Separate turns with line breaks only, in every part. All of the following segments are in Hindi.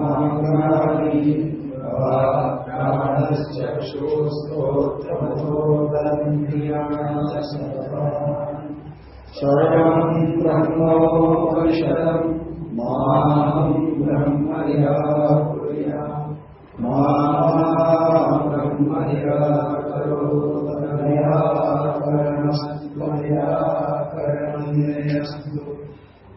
माङ्गानि प्राणश्चक्षुस्तोत्रमथोदन्त्रियाणम् शरणम् ब्रह्मोपनिषदम् माम् ब्रह्म निराकुर्या मा ब्रह्म निराकरणस्त्वनिराकरणमेऽस्तु परात्मनिरतेरवपनिषत्सु धर्मांसे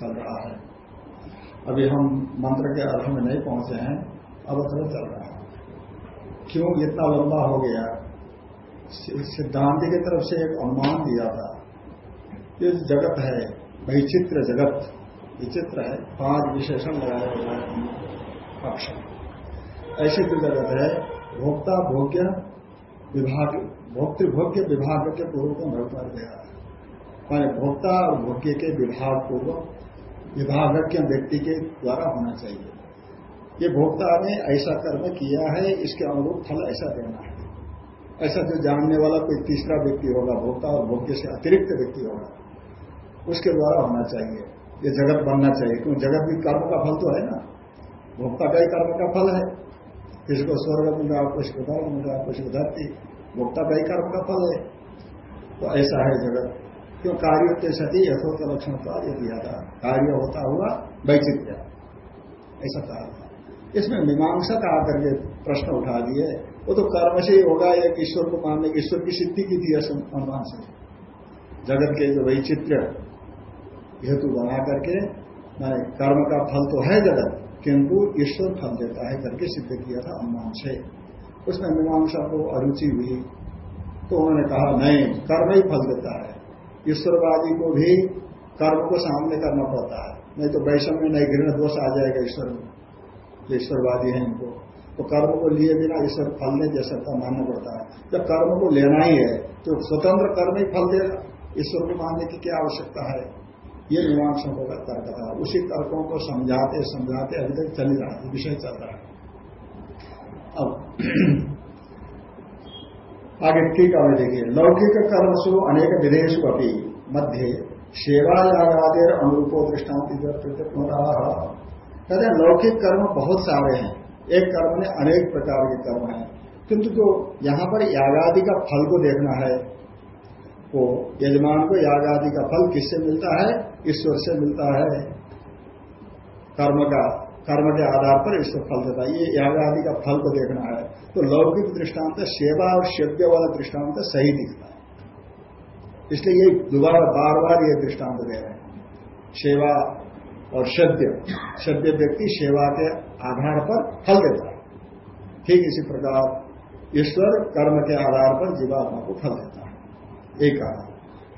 चल रहा है। अभी हम मंत्र के अर्थ में नहीं पहुँचे हैं अवतरण चल रहा है। क्यों? इतना लंबा हो गया। सिद्धांत की तरफ़ से एक अनुमान दिया था। ये जगत है, वैचित्र जगत। विचित्र है, पाँच विशेषण लगाया हुआ है। पक्ष ऐसी जो जगत है, भोक्ता, भोग्य, विभाग, भोक्तृभोग्य, विभाग के पूर्व को भगवान गया माने भोक्ता और भोग्य के विभाग पूर्व विभागज्ञ व्यक्ति के द्वारा होना चाहिए। ये भोक्ता ने ऐसा कर्म किया है, इसके अनुरूप फल ऐसा देना है। ऐसा जो जानने वाला कोई तीसरा व्यक्ति होगा, भोक्ता और भोग्य से अतिरिक्त व्यक्ति होगा, उसके द्वारा होना चाहिए। ये जगत बनना चाहिए क्योंकि जगत भी कर्म का फल तो है ना। भोक्ता का ही कर्म का फल है। किसी को स्वर्ग मिल कुछ को धर्म कुछ को धरती, भोक्ता का ही कर्म का फल है। तो ऐसा है जगत। क्यों? कार्य के सती यथोत लक्षण का ये दिया था। कार्य होता हुआ वैचित्य ऐसा कहा था। इसमें मीमांसा का आकर के प्रश्न उठा दिए। वो तो कर्म से ही होगा, एक ईश्वर को मानने की ईश्वर की सिद्धि की थी अनुमान से। जगत के जो वैचित्र्य हेतु बना करके, मैंने कर्म का फल तो है जगत, किंतु ईश्वर फल देता है करके सिद्ध किया था अनुमान से। उसमें मीमांसा को अरुचि हुई। तो उन्होंने कहा, नहीं, कर्म ही फल देता है। ईश्वरवादी को भी कर्म को सामने करना पड़ता है। नहीं तो वैषम में नहीं घृण दोष आ जाएगा ईश्वर में। ईश्वरवादी है इनको। तो कर्म को लिए बिना ईश्वर फल नहीं दे सकता, मानना पड़ता है। जब कर्म को लेना ही है तो स्वतंत्र कर्म ही फल देगा ईश्वर को मानने की क्या आवश्यकता है? ये मीमांसकों का तर्क था उसी तर्कों को समझाते समझाते अभी तक चल रहा है, विषय चल रहा है। अब आगे ठीक है देखिए, लौकिक कर्मसु अनेक विदेशु अपनी मध्य सेवा यागादेर अनुरूपो दृष्टांत कहते लौकिक कर्म बहुत सारे हैं। एक कर्म में अनेक प्रकार के कर्म हैं। किंतु जो यहाँ पर यागादि का फल को देखना है, वो यजमान को यागादि का फल किससे मिलता है? ईश्वर से मिलता है। कर्म का कर्म के आधार पर ईश्वर फल देता है। ये याग आदि का फल को देखना है। तो लौकिक दृष्टांत, सेवा और सेव्य वाला दृष्टांत सही दिखता है। इसलिए ये दोबारा बार बार ये दृष्टांत दे रहे हैं। सेवा और सद्य सद्य व्यक्ति सेवा के आधार पर फल देता है। ठीक इसी प्रकार ईश्वर कर्म के आधार पर जीवात्मा को फल देता है। एक कहा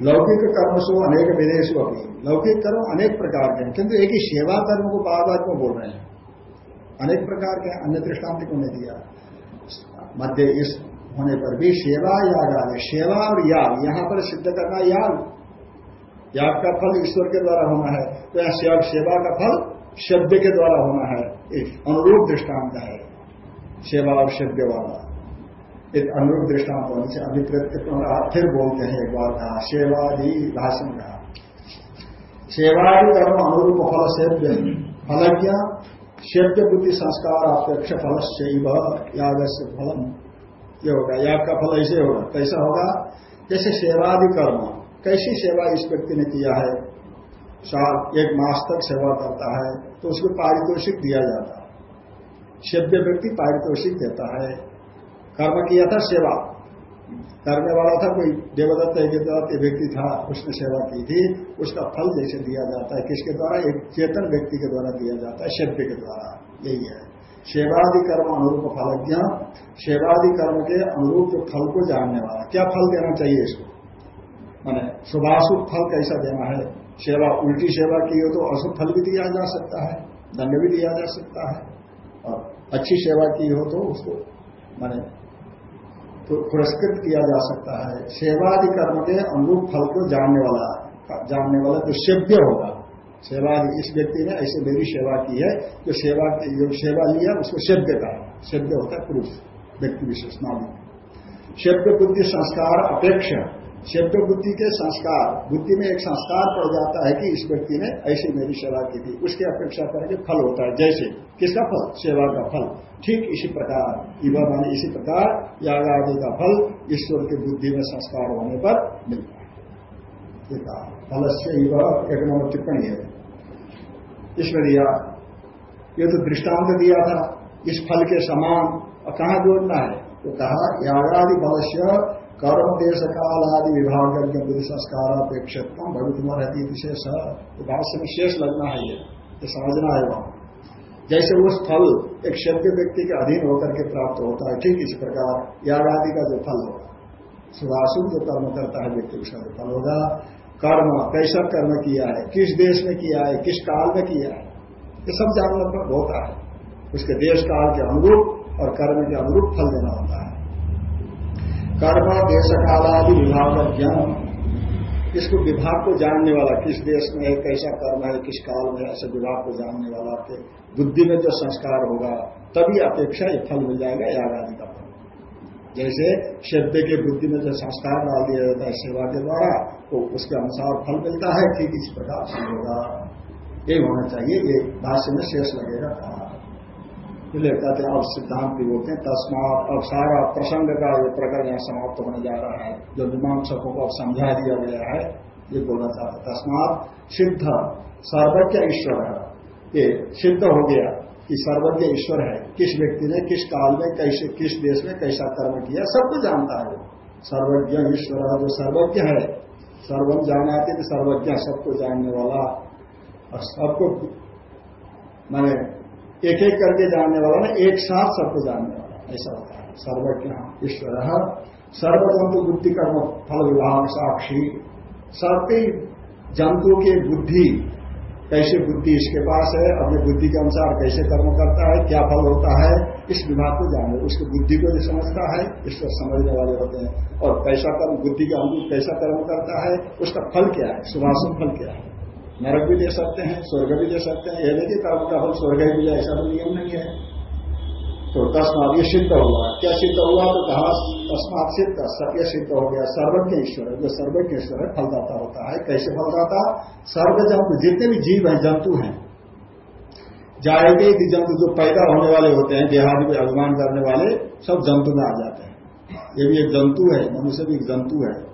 लौकिक कर्म सो अनेक विदेश अपनी लौकिक कर्म अनेक प्रकार के हैं। किंतु एक ही सेवा कर्म को बार बार क्यों बोल रहे हैं? अनेक प्रकार के अन्य दृष्टांत को नहीं दिया? मध्य इस होने पर भी सेवा याग आ सेवा और याग, यहाँ पर सिद्ध करना याग। याग का फल ईश्वर के द्वारा होना है। तो यहाँ सेवा का फल शब्द के द्वारा होना है। एक अनुरूप दृष्टांत है। सेवा और शब्द वाला। एक अनुरूप दृष्टांत होने से अभिकृत फिर बोलते हैं एक बार कहा, सेवादि भाषण कहा सेवादि कर्म अनुरूप फल सेव्य फलज्ञ, सेव्य बुद्धि संस्कार अपेक्ष फल से याग से फलम। ये होगा, याग का फल ऐसे होगा। कैसा होगा? जैसे सेवादि कर्म, कैसी सेवा इस व्यक्ति ने किया है? साल, एक मास तक सेवा करता है तो उसको पारितोषिक दिया जाता है। सेव्य व्यक्ति पारितोषिक देता है। कर्म किया था सेवा। करने वाला था, कोई देवदत्त एक व्यक्ति था, उसने सेवा की थी, उसका फल जैसे दिया जाता है, किसके द्वारा? एक चेतन व्यक्ति के द्वारा दिया जाता है सभ्य के द्वारा, यही है। सेवादि कर्म अनुरूप फलज्ञ, सेवादि कर्म के अनुरूप जो फल को जानने वाला। क्या फल देना चाहिए इसको? मैंने शुभाशुभ फल कैसा देना है? सेवा, उल्टी सेवा की हो तो अशुभ फल भी दिया जा सकता है दंड भी दिया जा सकता है। और अच्छी सेवा की हो तो उसको, माने पुरस्कृत किया जा सकता है। सेवादि कर्म के अनुरूप फल को जानने वाला जानने वाला तो सेव्य होगा। सेवा इस व्यक्ति ने ऐसे मेरी सेवा की है, जो सेवा जो सेवा लिया उसको सेव्य का सेव्य होता है पुरुष, व्यक्ति विशेष, नाम। सेव्य बुद्धि संस्कार अपेक्षा। शब्द बुद्धि के संस्कार, बुद्धि में एक संस्कार पड़ जाता है कि इस व्यक्ति ने ऐसी मेरी सेवा की थी। उसकी अपेक्षा करके फल होता है। जैसे, किसका फल? सेवा का फल। ठीक इसी प्रकार युवा माने इसी प्रकार याग आदि का फल ईश्वर की बुद्धि में संस्कार होने पर मिलता है। फल से युवा एक नंबर टिप्पणी है। इसमें दिया, ये तो दृष्टांत दिया था, इस फल के समान कहा जोड़ना है? तो कहा, यागादि फल से कर्म देश काल आदि विभाग करके बुद्धि संस्कार अपेक्षित भवितुम रहती विशेष तो भाष्य में शेष लगना है ये। ये समझना है वहाँ जैसे उस फल एक शब्द व्यक्ति के अधीन होकर के प्राप्त होता है, ठीक इसी प्रकार याग आदि का जो फल होगा सुभाषुभ जो कर्म करता है व्यक्ति, उसका जो फल होगा। कर्म, कैसा कर्म किया है, किस देश में किया है, किस काल में किया है, ये सब जानने होता है। उसके देश काल के अनुरूप और कर्म के अनुरूप फल देना होता है। कर्म, देश, कालादि, विभाग का ज्ञान। इसको विभाग को जानने वाला, किस देश में है, कैसा कर्म है, किस काल में ऐसे विभाग को जानने वाला के बुद्धि में जो संस्कार होगा, तभी अपेक्षा ये फल मिल जाएगा याद आदि का फल। जैसे शब्द के बुद्धि में जो संस्कार डाल दिया जाता है सेवा के द्वारा तो उसके अनुसार फल मिलता है, ठीक इस प्रकार से होगा। यही होना चाहिए, ये भाष्य में शेष लगेगा। कहा इसलिए कहते हैं, अब सिद्धांत भी बोलते हैं, तस्मात अब सारा प्रसंग का ये प्रकरण यहाँ समाप्त होने जा रहा है। जो मीमांसकों को अब समझा दिया गया है, ये बोलना चाहते तस्मात सिद्ध, सर्वज्ञ ईश्वर है। ये सिद्ध हो गया कि सर्वज्ञ ईश्वर है। किस व्यक्ति ने, किस काल में, कैसे, किस देश में कैसा कर्म किया सबको जानता है। सर्वज्ञ ईश्वर जो सर्वज्ञ है। सर्वम जानाते कि सर्वज्ञ सबको जानने वाला। और सबको मैंने एक एक करके जानने वाला ना एक साथ सबको जानने वाला ऐसा होता है। सर्वज्ञ ईश्वर सर्वजंतु बुद्धि कर्म फल विभाग साक्षी। सबके जंतु की बुद्धि, कैसे बुद्धि इसके पास है, अपने बुद्धि के अनुसार कैसे कर्म करता है, क्या फल होता है, इस विभाग को जाने। उसकी बुद्धि को भी समझता है ईश्वर समझने वाले होते हैं। और कैसा कर्म, बुद्धि के अनुरूप कैसा कर्म करता है, उसका फल क्या है सुभाषण फल क्या है? नरक भी दे सकते हैं, स्वर्ग भी दे सकते हैं। यह नहीं कर्म का फल स्वर्ग ही मिले ऐसा तो नियम नहीं है। तो तस्मात ये सिद्ध हुआ। क्या सिद्ध हुआ? तो कहा, तस्मात सिद्ध, सत्य सिद्ध हो गया। सर्वज्ञ ईश्वर है जो सर्वज्ञ ईश्वर है, फलदाता होता है। कैसे फलदाता? सर्व जंतु, जितने भी जीव हैं, जंतु हैं। जाएँगे कि जंतु जो पैदा होने वाले होते हैं, देहादि में अभिमान करने वाले, सब जंतु में आ जाते हैं। ये भी एक जंतु है, मनुष्य भी एक जंतु है।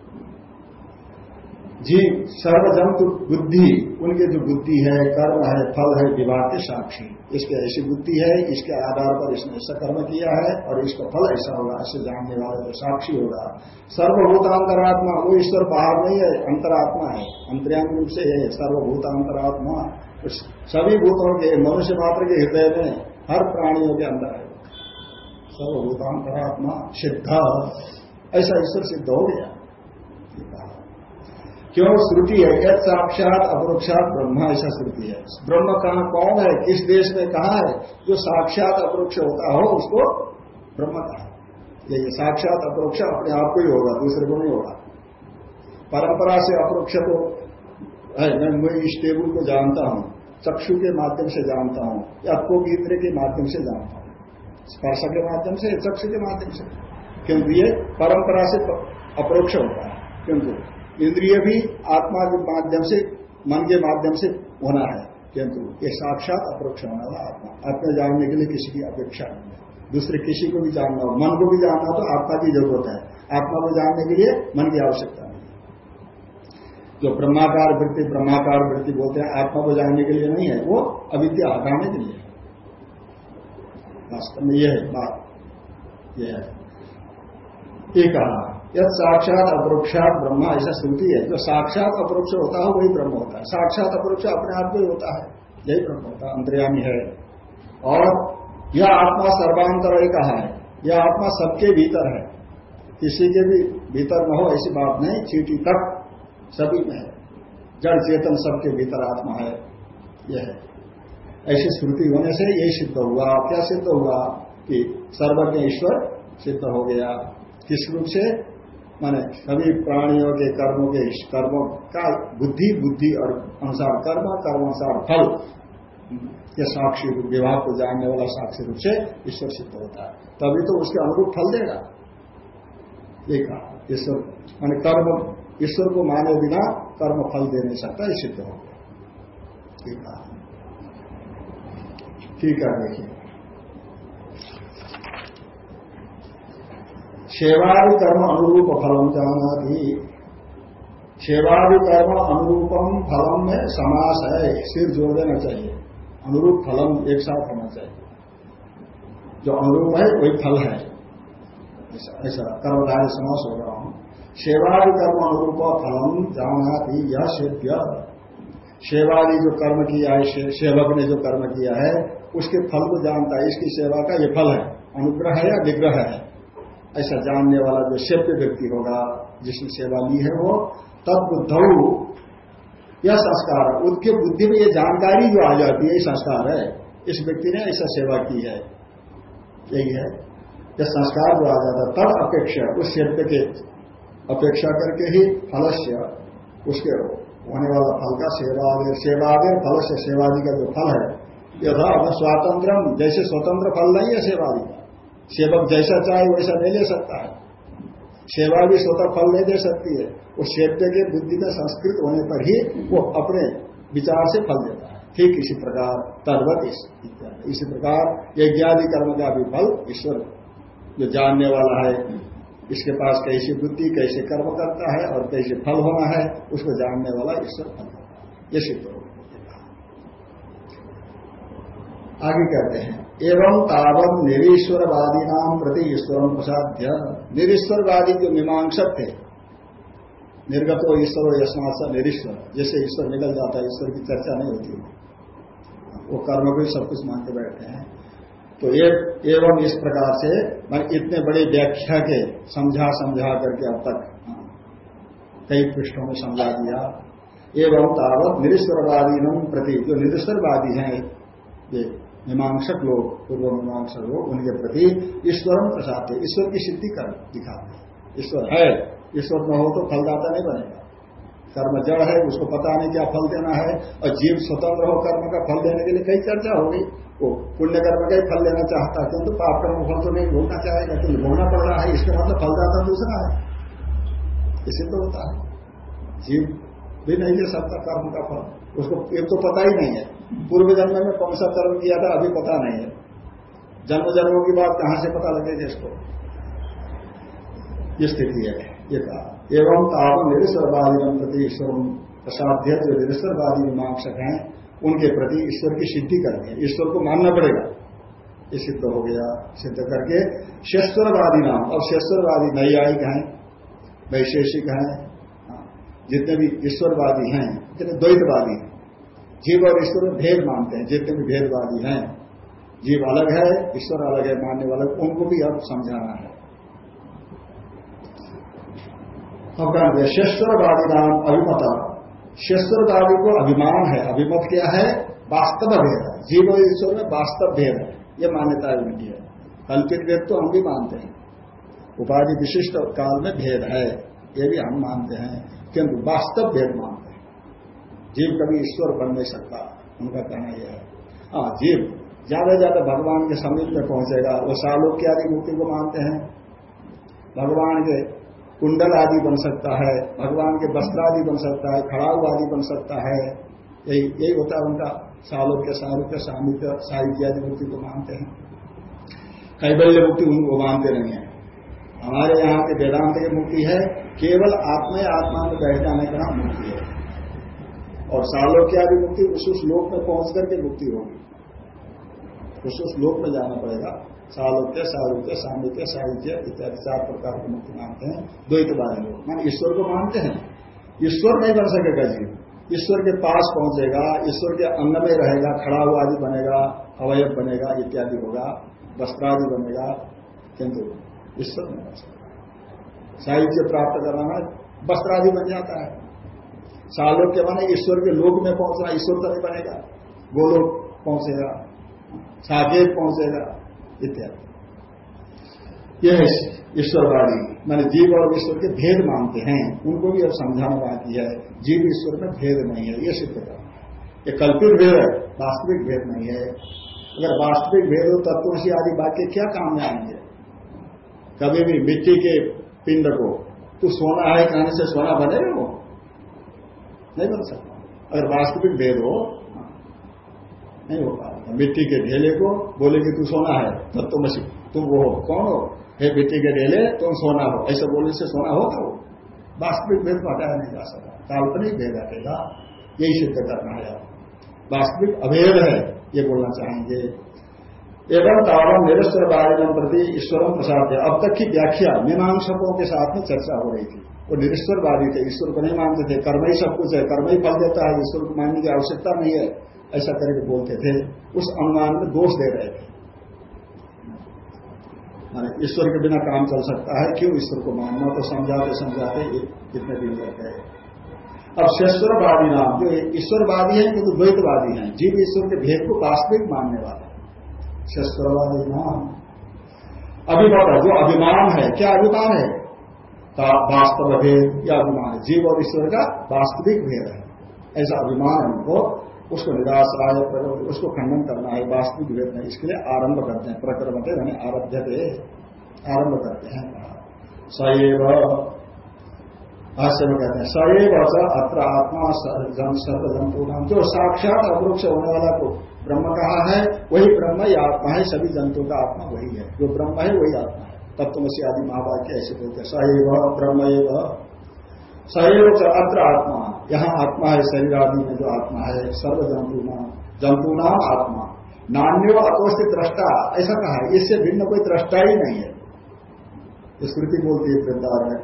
जी सर्वजंतु बुद्धि, उनके जो बुद्धि है, कर्म है, फल है, विवाह के साक्षी। इसके ऐसी बुद्धि है, इसके आधार पर इसने ऐसा कर्म किया है और इसका फल ऐसा होगा, ऐसे जानने वाले जो साक्षी होगा। सर्वभूतांतरात्मा, वो ईश्वर बाहर नहीं है, अंतरात्मा है। अंतर्याम रूप से है, सर्वभूतांतरात्मा। सभी भूतों के, मनुष्य मात्र के हृदय में हर प्राणियों के अंदर है। सर्वभूतांतरात्मा, सिद्ध। ऐसा ईश्वर सिद्ध हो गया। क्यों श्रुति है? यद साक्षात अपरोक्षात ब्रह्म, ऐसा श्रुति है। ब्रह्म कहा कौन है? किस देश में कहा है? जो साक्षात अपरोक्ष होता हो, उसको ब्रह्म कहा। ये साक्षात अपरोक्ष अपने आप को ही होगा, दूसरे को नहीं होगा। परंपरा से अपरोक्ष तो है, मैं मैं इस टेबल को जानता हूँ, चक्षु के माध्यम से जानता हूँ, या को गीतरे के माध्यम से जानता हूँ। स्पर्श के माध्यम से चक्षु के माध्यम से? क्योंकि ये परंपरा से अपरोक्ष होता है। क्योंकि इंद्रिय भी आत्मा के माध्यम से, मन के माध्यम से होना है, किंतु ये साक्षात अप्रोक्ष होने वाला आत्मा। आत्मा जानने के लिए किसी की अपेक्षा नहीं है। दूसरे किसी को भी जानना हो, मन को भी जानना हो तो आत्मा की ज़रूरत है। आत्मा को जानने के लिए मन की आवश्यकता नहीं है। जो ब्रह्माकार वृत्ति ब्रह्माकार वृत्ति बोलते हैं, आत्मा को जानने के लिए नहीं है, वो अविद्या हटाने के लिए वास्तव में यह है बात। यह है। एक कहा। यह साक्षात अपरोक्षात ब्रह्म ऐसा श्रुति है। जो साक्षात अपरोक्ष होता है, वही ब्रह्म होता है। साक्षात अपरोक्ष अपने आप में होता है। यही ब्रह्म होता है, अंतर्यामी है। और यह आत्मा सर्वांतर ही कहा है। यह आत्मा सबके भीतर है। किसी के भी भीतर न हो, ऐसी बात नहीं। चीटी तक सभी में है। जड़ चेतन सबके भीतर आत्मा है। यह है। ऐसी श्रुति होने से यही सिद्ध हुआ। क्या सिद्ध हुआ? कि सर्वज्ञ ईश्वर सिद्ध हो गया। किस रूप से? माने सभी प्राणियों के कर्मों के कर्मों का बुद्धि बुद्धि और अनुसार कर्म कर्म अनुसार फल ये साक्षी रूप, विवाह को जानने वाला साक्षी रूप से ईश्वर सिद्ध होता है। तभी तो उसके अनुरूप फल देगा। ये कहा, ईश्वर, मान कर्म, ईश्वर को माने बिना कर्म फल दे नहीं सकता, ये सिद्ध ठीक है ठीक है, देखिए। सेवादि कर्म अनुरूप फलम जाना थी सेवादि कर्म अनुरूपम फलम में समास है सिर जोड़ देना चाहिए। अनुरूप फलम एक साथ होना चाहिए। जो अनुरूप है, वही फल है। ऐसा कर्मधारी समास हो रहा हूँ। सेवादि कर्म अनुरूप फलम जाना थी यह सेव्य सेवादि जो कर्म किया है सेवक ने जो कर्म किया है, उसके फल को जानता है, इसकी सेवा का ये फल है। अनुग्रह है या विग्रह है? ऐसा जानने वाला जो सेव्य व्यक्ति होगा, जिसने सेवा ली है वो, तब बुद्ध, यह संस्कार उसके बुद्धि में ये जानकारी जो आ जाती है संस्कार है। इस व्यक्ति ने ऐसा सेवा की है। यही है। यह संस्कार जो आ जाता तब अपेक्षा, उस सेव्य के अपेक्षा करके ही फलस्य, उसके होने वाला फल का सेवादि सेवादि फल से सेवादि का जो फल है, यथा स्वातंत्र जैसे स्वतंत्र फल नहीं है सेवादि का सेवक जैसा चाहे वैसा नहीं ले सकता है। सेवा भी स्वतः फल नहीं दे सकती है। वो सेव्य के बुद्धि में संस्कृत होने पर ही वो अपने विचार से फल देता है। ठीक इसी प्रकार तर्वत इसी प्रकार यज्ञादि कर्म का भी फल ईश्वर जो जानने वाला है, इसके पास कैसी बुद्धि, कैसे कर्म करता है और कैसे फल होना है, उसको जानने वाला ईश्वर फल करता है। ये सिद्ध आगे कहते हैं एवं तावत निरीश्वरवादी नाम प्रति ईश्वर प्रसाद्य। निरीश्वरवादी जो मीमांसक थे निर्गत हो ईश्वर यशमात निरीश्वर जैसे ईश्वर निकल जाता है ईश्वर की चर्चा नहीं होती वो कर्म को सब कुछ मान के बैठे हैं। तो एक एवं इस प्रकार से मैं इतने बड़े व्याख्या के समझा समझा करके अब तक हाँ, कई पृष्ठों में समझा दिया। एवं तावत निरीश्वरवादी प्रति जो निरीश्वरवादी हैं ये मीमांसक लोग पूर्व मीमांसक लोग उनके प्रति ईश्वर प्रसाद ईश्वर की सिद्धि कर दिखाते ईश्वर है। ईश्वर न हो तो फलदाता नहीं बनेगा। कर्म जड़ है उसको पता नहीं क्या फल देना है और जीव स्वतंत्र हो कर्म का फल देने के लिए कई चर्चा होगी। वो पुण्य कर्म का ही फल लेना चाहता है किंतु पाप कर्म फल तो नहीं भोगना चाहेगा क्योंकि भोगना पड़ रहा है इसके मतलब फलदाता दूसरा है। इसे तो होता है। जीव भी नहीं ले सकता कर्म का फल। उसको एक तो पता ही नहीं है। पूर्व जन्म में कौन सा कर्म किया था अभी पता नहीं है। जन्म जन्मों की बात कहाँ से पता लगेगी इसको ये स्थिति है ये कहा। एवं ताप निरीश्वरवादी प्रति ईश्वर प्रसाध्य जो निरीश्वरवादी मीमांसक हैं उनके प्रति ईश्वर की सिद्धि करनी है। ईश्वर को मानना पड़ेगा। ये सिद्ध हो गया सिद्ध करके शेश्वरवादी नाम। अब शेश्वरवादी नैयायिक हैं वैशेषिक हैं हाँ, जितने भी ईश्वरवादी हैं जितने द्वैतवादी हैं जीव और ईश्वर में भेद मानते हैं, जितने भी भेदवादी हैं। जीव अलग है, ईश्वर अलग है, मानने वाले उनको भी अब समझाना है। अब कहते शेश्वरवादी नाम अभिमता। शेश्वरवादी को अभिमान है, अभिमत क्या है? वास्तव भेद है। जीव और ईश्वर में वास्तव भेद है, ये मान्यता है उनकी। है कल्पित भेद तो हम भी मानते हैं। उपाधि विशिष्ट काल में भेद है, ये भी हम मानते हैं, किंतु वास्तव भेद मानते हैं। जीव कभी ईश्वर बन नहीं सकता, उनका कहना यह है। हाँ जीव ज़्यादा ज़्यादा भगवान के समीप में पहुंचेगा, वो सालोक्य आदि मुक्ति को मानते हैं। भगवान के कुंडल आदि बन सकता है, भगवान के वस्त्र आदि बन सकता है, खड़ाऊ आदि बन सकता है। यही यही होता है उनका सालोक्य सारूप्य सामित्य साहित्य आदि मुक्ति को मानते हैं। कैबल्य मुक्ति उनको मानते नहीं है। हमारे यहाँ के वेदांत की मुक्ति है, केवल आत्मा आत्मा में बैठ जाने का मुक्ति है। और सालोक्य आदि मुक्ति उस उस लोक में पहुँच करके मुक्ति होगी। उस उस लोक में जाना पड़ेगा। सालोक्य सालोक्य सामित्य साहित्य इत्यादि, चार प्रकार की मुक्ति मानते हैं। द्वैतवादी लोग मान ईश्वर को मानते हैं। ईश्वर नहीं बन सकेगा जीव ईश्वर के पास पहुंचेगा, ईश्वर के अंग में रहेगा, खड़ा हुआ आदि बनेगा, अवयव बनेगा, इत्यादि होगा, वस्त्रादि बनेगा, किंतु ईश्वर नहीं बन सकता। साहित्य प्राप्त कराना वस्त्रादि बन जाता है। सालोक के माने ईश्वर के लोक में पहुँचना ईश्वर तो नहीं बनेगा। गोलोक पहुंचेगा, साकेत पहुंचेगा, इत्यादि। यह ईश्वरवादी, माने जीव और ईश्वर के भेद मानते हैं। उनको भी अब समझाना बाकी है, जीव ईश्वर में भेद नहीं है, ये सिद्ध ये कल्पित भेद है, वास्तविक भेद नहीं है। अगर वास्तविक भेद हो से आदि वाक्य क्या काम में आएँगे? कभी भी मिट्टी के पिंड को, तू सोना है कहने से सोना बनेगा वो नहीं बन सकता। अगर वास्तविक भेद हो, नहीं हो पाएगा मिट्टी के ढेले को बोले कि तू सोना है तत्वमसी तुम वो हो। कौन हो? हे मिट्टी के ढेले, तुम सोना हो। ऐसे बोलने से सोना होगा वो वास्तविक भेद को हटाया नहीं जा सकता। काल्पनिक भेद हटेगा। यही सिद्ध करना है। वास्तविक अभेद है, ये बोलना चाहेंगे। एवं तावम निरस्वर बारिणम प्रति ईश्वरम प्रसाद है अब तक की व्याख्या मीमांसकों के साथ में चर्चा हो रही थी। वो निरस्वरवादी थे, ईश्वर को नहीं मानते थे। कर्म ही सब कुछ है कर्म ही फल देता है, ईश्वर को मानने की आवश्यकता नहीं है, ऐसा करके बोलते थे। उस अनुमान में दोष दे रहे थे। ईश्वर के बिना काम चल सकता है, क्यों ईश्वर को मानना तो समझाते समझाते कितने दिन लग गए अब शेश्वरवादी नाम, जो ईश्वरवादी है किंतु द्वैतवादी हैं। जीव ईश्वर के भेद को वास्तविक मानने वाले शेश्वरवादी नाम। अभिमान जो अभिमान है, क्या अभिमान है? वास्तव भेद या अभिमान है। जीव और ईश्वर का वास्तविक भेद है। ऐसा अभिमान उनको, उसको निराश आय उसको खंडन करना है, वास्तविक भेद नहीं इसके लिए आरंभ करते हैं, प्रक्रमते यानी आरभ्य आरंभ करते हैं। सएव भाष्य में कहते हैं सएव अत्र आत्मा सर्व जंतु जो साक्षात अपरोक्ष होने वाला को ब्रह्म कहा है, वही ब्रह्म ही आत्मा है। सभी जंतुओं का आत्मा वही है। जो ब्रह्म है, वही आत्मा है। तत्वसी आदि महावाक्य ऐसे बोलते हैं। सएव ब्रह्म सैव अत्र आत्मा। यहाँ आत्मा है, शरीर आदि में जो आत्मा है सर्व जंतु जंतु नाम आत्मा। नान्यो अतोस्थित दृष्टा ऐसा कहा है, इससे भिन्न कोई दृष्टा ही नहीं है। स्मृति बोलती है वृंदावन में।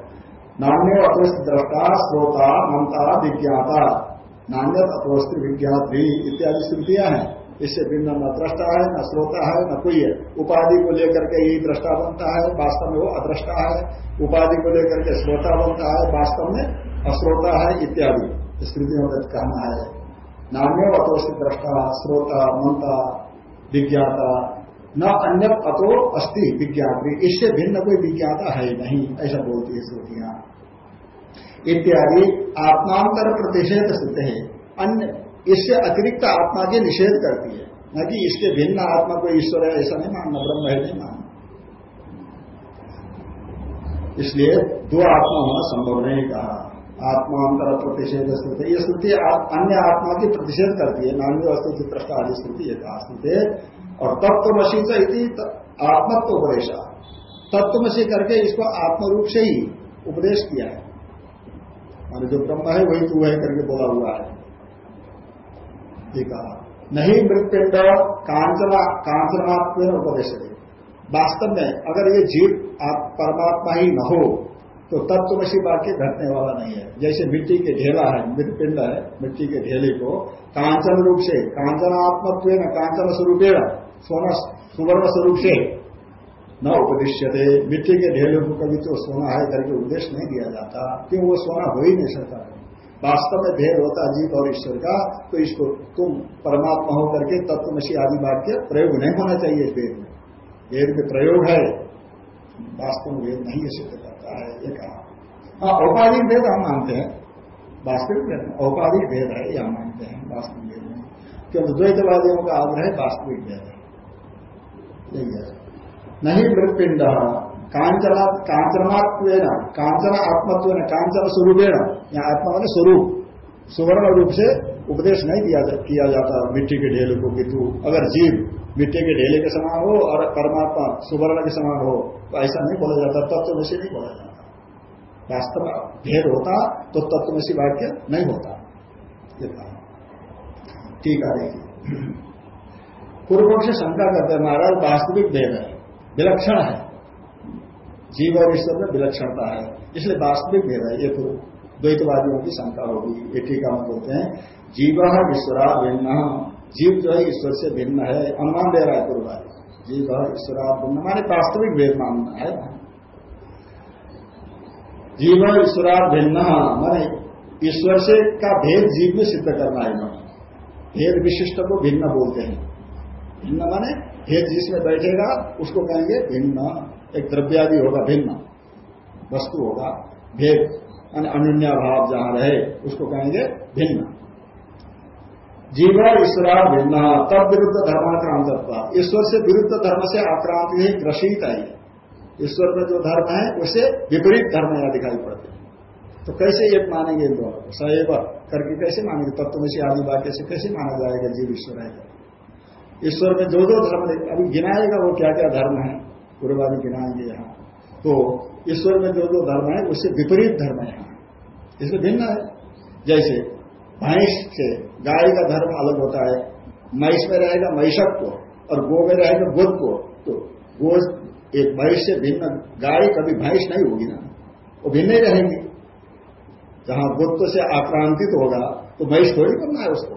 नान्यो अतोस्थित दृष्टा श्रोता ममता विज्ञाता। नान्य अतोस्थित विज्ञात भी इत्यादि स्मृतियाँ हैं। इससे भिन्न न दृष्टा है, न श्रोता है, न कोई है। उपाधि को लेकर के यही दृष्टा बनता है, वास्तव में वो अदृष्टा है। उपाधि को लेकर के श्रोता बनता है, वास्तव में अश्रोता है, इत्यादि। स्मृतियों का कहना है। नान्य अतोषित दृष्टा, श्रोता, मनता, विज्ञाता। न अन्य अतो अस्थि विज्ञात्री। इससे भिन्न कोई विज्ञाता है नहीं, ऐसा बोलती है श्रुतियाँ। इत्यादि आत्मांतर प्रतिषेध सिद्ध है। अन्य इससे अतिरिक्त आत्मा की निषेध करती है। न कि इसके भिन्न आत्मा को ईश्वर है, ऐसा नहीं मानना, ब्रह्म है, नहीं मानना। इसलिए दो आत्मा होना संभव नहीं, कहा। आत्मा अंतर प्रतिषेध स्थिति। ये स्तुति अन्य आत्मा की प्रतिषेध करती है। नान्य वस्तु की प्रश्न आदि स्तुति ये कहा स्तुति और तत्वमसी चाहिए आत्मत्व उपदेश तत्वमसी करके इसको आत्म रूप से ही उपदेश किया है। और जो ब्रह्म है, वही तू है करके बोला हुआ है। कहा। नहीं मृतपिंड कांचना कांचनात्म उपदेश वास्तव में अगर ये जीव परमात्मा ही न हो तो तत्वशी वाक्य घटने वाला नहीं है। जैसे मिट्टी के ढेला है मृतपिंड है, मिट्टी के ढेले को कांचन रूप से कांचनात्मत्व न कांचन स्वरूप सोना, सुवर्ण स्वरूप से न उपदिश्य मिट्टी के ढेले को कभी तो सोना है करके उपदेश नहीं दिया जाता। क्यों? वो सोना हो ही नहीं सकता। वास्तव में भेद होता जीव और ईश्वर का तो इसको तुम परमात्मा होकर के तत्वमसी आदि वाक्य प्रयोग नहीं होना चाहिए वेद में। वेद में प्रयोग है। वास्तव में वेद नहीं सिद्ध करता है, ये कहा। हाँ औपाधिक भेद हम मानते हैं। वास्तविक भेद औपाधिक भेद है यह मानते हैं, वास्तविक भेद में क्योंकि द्वैतवादियों का आग्रह वास्तविक भेद है। यही है। नहीं मृतपिंड कांचना कांचनात्व कांचन आत्मत्व कांचन स्वरूपेण। यहाँ आत्मा मैंने स्वरूप सुवर्ण रूप से उपदेश नहीं दिया जा, किया जाता मिट्टी के ढेले को कि तू अगर जीव मिट्टी के ढेले के समान हो और परमात्मा सुवर्ण के समान हो तो ऐसा नहीं बोला जाता तत्व में से नहीं बोला जाता। वास्तव में भेद होता तो तत्व में से वाक्य नहीं होता। ठीक है देखिए पूर्व पक्ष शंका करते हैं महाराज वास्तविक भेद है विलक्षण है। जीव और ईश्वर में विलक्षणता है इसलिए वास्तविक भेद है ये तो द्वैतवादियों की शंका होगी। ये टीका हम बोलते हैं। जीव ईश्वरा भिन्न। जीव जो है ईश्वर से भिन्न है। अनुमान दे रहा है पूर्वादि। जीव ईश्वरा भिन्न। माने वास्तविक भेद मानना है। जीव ईश्वरा भिन्न। माने ईश्वर से का भेद जीव में सिद्ध करना है इन्होंने। भेद विशिष्ट को भिन्न बोलते हैं। भिन्न माने भेद जिसमें बैठेगा, उसको कहेंगे भिन्न। एक द्रव्यादि होगा भिन्न। वस्तु होगा भेद। मान अनुन्या भाव जहाँ रहे, उसको कहेंगे भिन्न। जीव ईश्वर भिन्न तब विरुद्ध धर्माक्रांत ईश्वर से विरुद्ध धर्म से आक्रांत ही ग्रसित है। ईश्वर में जो धर्म है, उसे विपरीत धर्म यहाँ दिखाई पड़ते तो कैसे एक मानेंगे इन दोनों सैव करके कैसे मानेंगे? तत्वशी आदि वाक्य से कैसे माना जाएगा? जीव ईश्वर है। ईश्वर में जो जो धर्म, अभी गिनाएगा वो क्या क्या धर्म है? पूर्वादि गिनाएँगे यहाँ। तो ईश्वर में जो जो धर्म है, उससे विपरीत धर्म है। इससे भिन्न है। जैसे भैंस से गाय का धर्म अलग होता है महिष में रहेगा महिषक को और गो में रहेगा गोत्व तो गो एक भैंस से भिन्न, गाय कभी भैंस नहीं होगी ना। वो भिन्न ही रहेंगी। जहाँ गोत्व से आक्रांतित होगा तो महिष थोड़ी करना है उसको।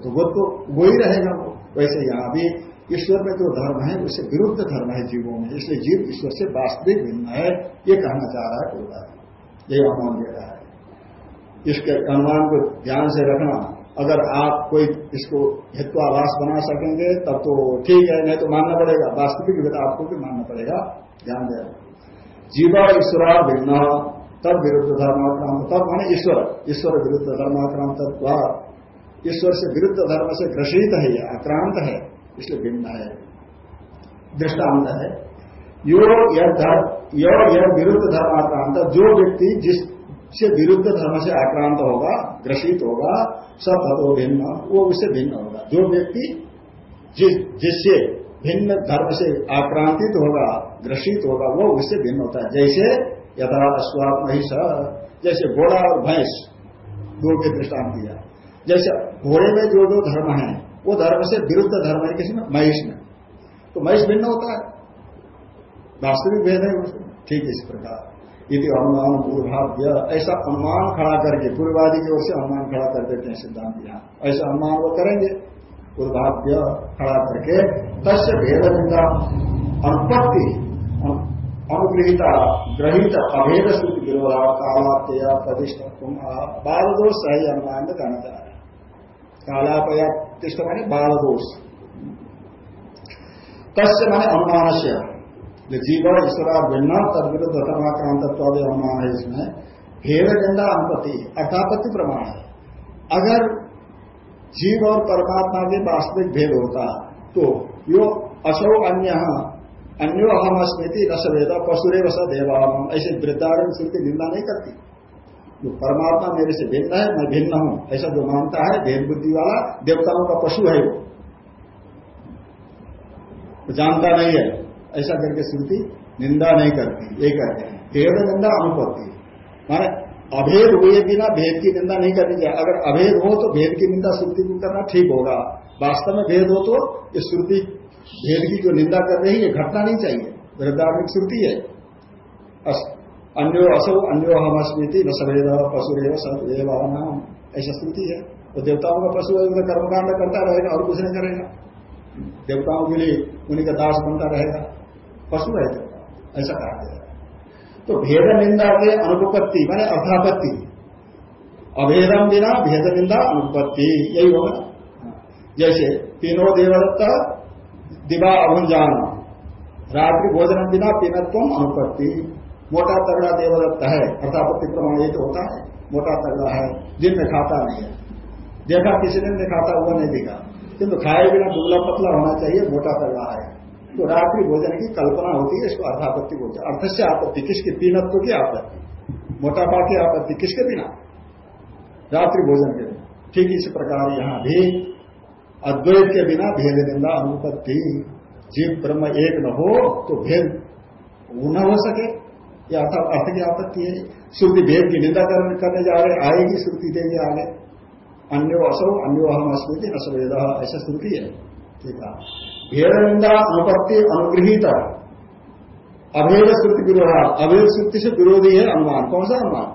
तो गोत्व वो ही रहेगा वो। वैसे यहाँ भी ईश्वर में जो धर्म है, उससे विरुद्ध धर्म है जीवों में, इसलिए जीव ईश्वर से वास्तविक भिन्न है, ये कहना चाह रहा है पूरा ये अनुमान दे रहा है। इसके अनुमान को ध्यान से रखना, अगर आप कोई इसको हित्वाभास बना सकेंगे, तब तो ठीक है, नहीं तो मानना पड़ेगा। वास्तविक विधा आपको भी मानना पड़ेगा। ध्यान देना जीवा ईश्वर भिन्न, तब विरुद्ध धर्माक्रांत, तब माने ईश्वर। ईश्वर विरुद्ध धर्माक्रांत ईश्वर से विरुद्ध धर्म से ग्रसित है, आक्रांत है। इसलिए भिन्न है। दृष्टांत है। यो यह विरुद्ध धर्माक्रांत, जो व्यक्ति जिससे विरुद्ध धर्म से आक्रांत होगा, ग्रसित होगा सब तत्व भिन्न, वो उससे भिन्न होगा। जो व्यक्ति जिस, जिससे भिन्न धर्म से आक्रांतित होगा, ग्रसित होगा, वो उससे भिन्न होता है। जैसे यथा अश्वात महिष जैसे घोड़ा और भैंस, दो के दृष्टांत दिया। जैसे घोड़े में जो जो धर्म है वो धर्म से विरुद्ध धर्म है, किसी में? महिष में। तो महेश भिन्न होता है। वास्तविक भेद है ठीक इस प्रकार। यदि अनुमान पूर्वाद्य ऐसा अनुमान खड़ा करके, पूर्वादि की ओर से अनुमान खड़ा कर देते हैं सिद्धांत यहाँ। ऐसा अनुमान वो करेंगे। पूर्वाद्य खड़ा करके तस्य भेद निंदा। अनुपत्ति अनुग्रहिता, ग्रहित अभेद स्थिति विरोधा कालापया प्रतिष्ठा बाल दोष सही अनुमान में कहना चाह रहे कालापया प्रतिष्ठा मानी बाल दोष तस्य माने अनुमान से जीव ईश्वर भिन्न तद विरुद्ध धर्माक्रांतत्वादि अनुमान है इसमें भेद निंदा अनुपति अर्थापत्ति प्रमाण है। अगर जीव और परमात्मा के वास्तविक भेद होता तो यो असो अन्य, अन्यो अहम स्मृति न सवेद पशुरे वस देवाम ऐसे वृद्धारण की निंदा नहीं करती। जो परमात्मा मेरे से भिन्न है, मैं भिन्न हूँ। ऐसा जो मानता है, भेद बुद्धि वाला देवताओं का पशु है वो। तो जानता नहीं है। ऐसा करके श्रुति निंदा नहीं करती। ये कहते हैं, भेद निंदा अनुपत्ति। माने अभेद हुए बिना भेद की निंदा नहीं करनी चाहिए। अगर अभेद हो तो भेद की निंदा श्रुति को करना ठीक होगा। वास्तव में भेद हो तो ये श्रुति, भेद की जो निंदा कर रही है घटना नहीं चाहिए। वृद्धार्मिक श्रुति है। अन्यो असो, अन्यो हम स्मृति न सवेद पशुरेव सदैव नाम ऐसा श्रुति है। तो देवताओं का पशु कर्मकांड करता रहेगा और कुछ नहीं करेगा। देवताओं के लिए उन्हीं का दास बनता रहेगा। पशु है देवता ऐसा कहा गया तो भेद निंदा के अनुपत्ति मैंने अर्थापत्ति अभेदम बिना भेद निंदा अनुपत्ति यही होगा। जैसे तीनों देवदत्ता, दिवा अभुंजान रात्रि भोजन बिना पीनत्व अनुपत्ति मोटा तगड़ा देवदत्त है अर्थापत्ति प्रमाण तो होता है, मोटा तगड़ा है दिन में खाता नहीं है। देखा किसी दिन में खाता हुआ नहीं दिखा। किंतु खाए बिना दुबला पतला होना चाहिए, मोटा तगड़ा है। तो रात्रि भोजन की कल्पना होती है, इसको अर्थापत्ति बोलते हैं। अर्थ से आपत्ति, किसके? पीनत्व की आपत्ति। मोटापा की आपत्ति किसके बिना? रात्रि भोजन के बिना। ठीक इसी प्रकार यहाँ भी अद्वैत के बिना भेद निंदा अनुपत्ति। जीव ब्रह्म एक न हो तो भेद न हो सके। यह अर्थ की आपत्ति है श्रुति भेद की निंदा करने जा रहे, आएगी श्रुति देंगे आगे। अन्यो असो, अन्यो हम अस्मृति असवेद, ऐसा श्रुति है। ठीक है। भेद निंदा अनुपत्ति अनुग्रहित अभेद श्रुति विरोधा। अभेद श्रुति से विरोधी है अनुमान। कौन सा अनुमान?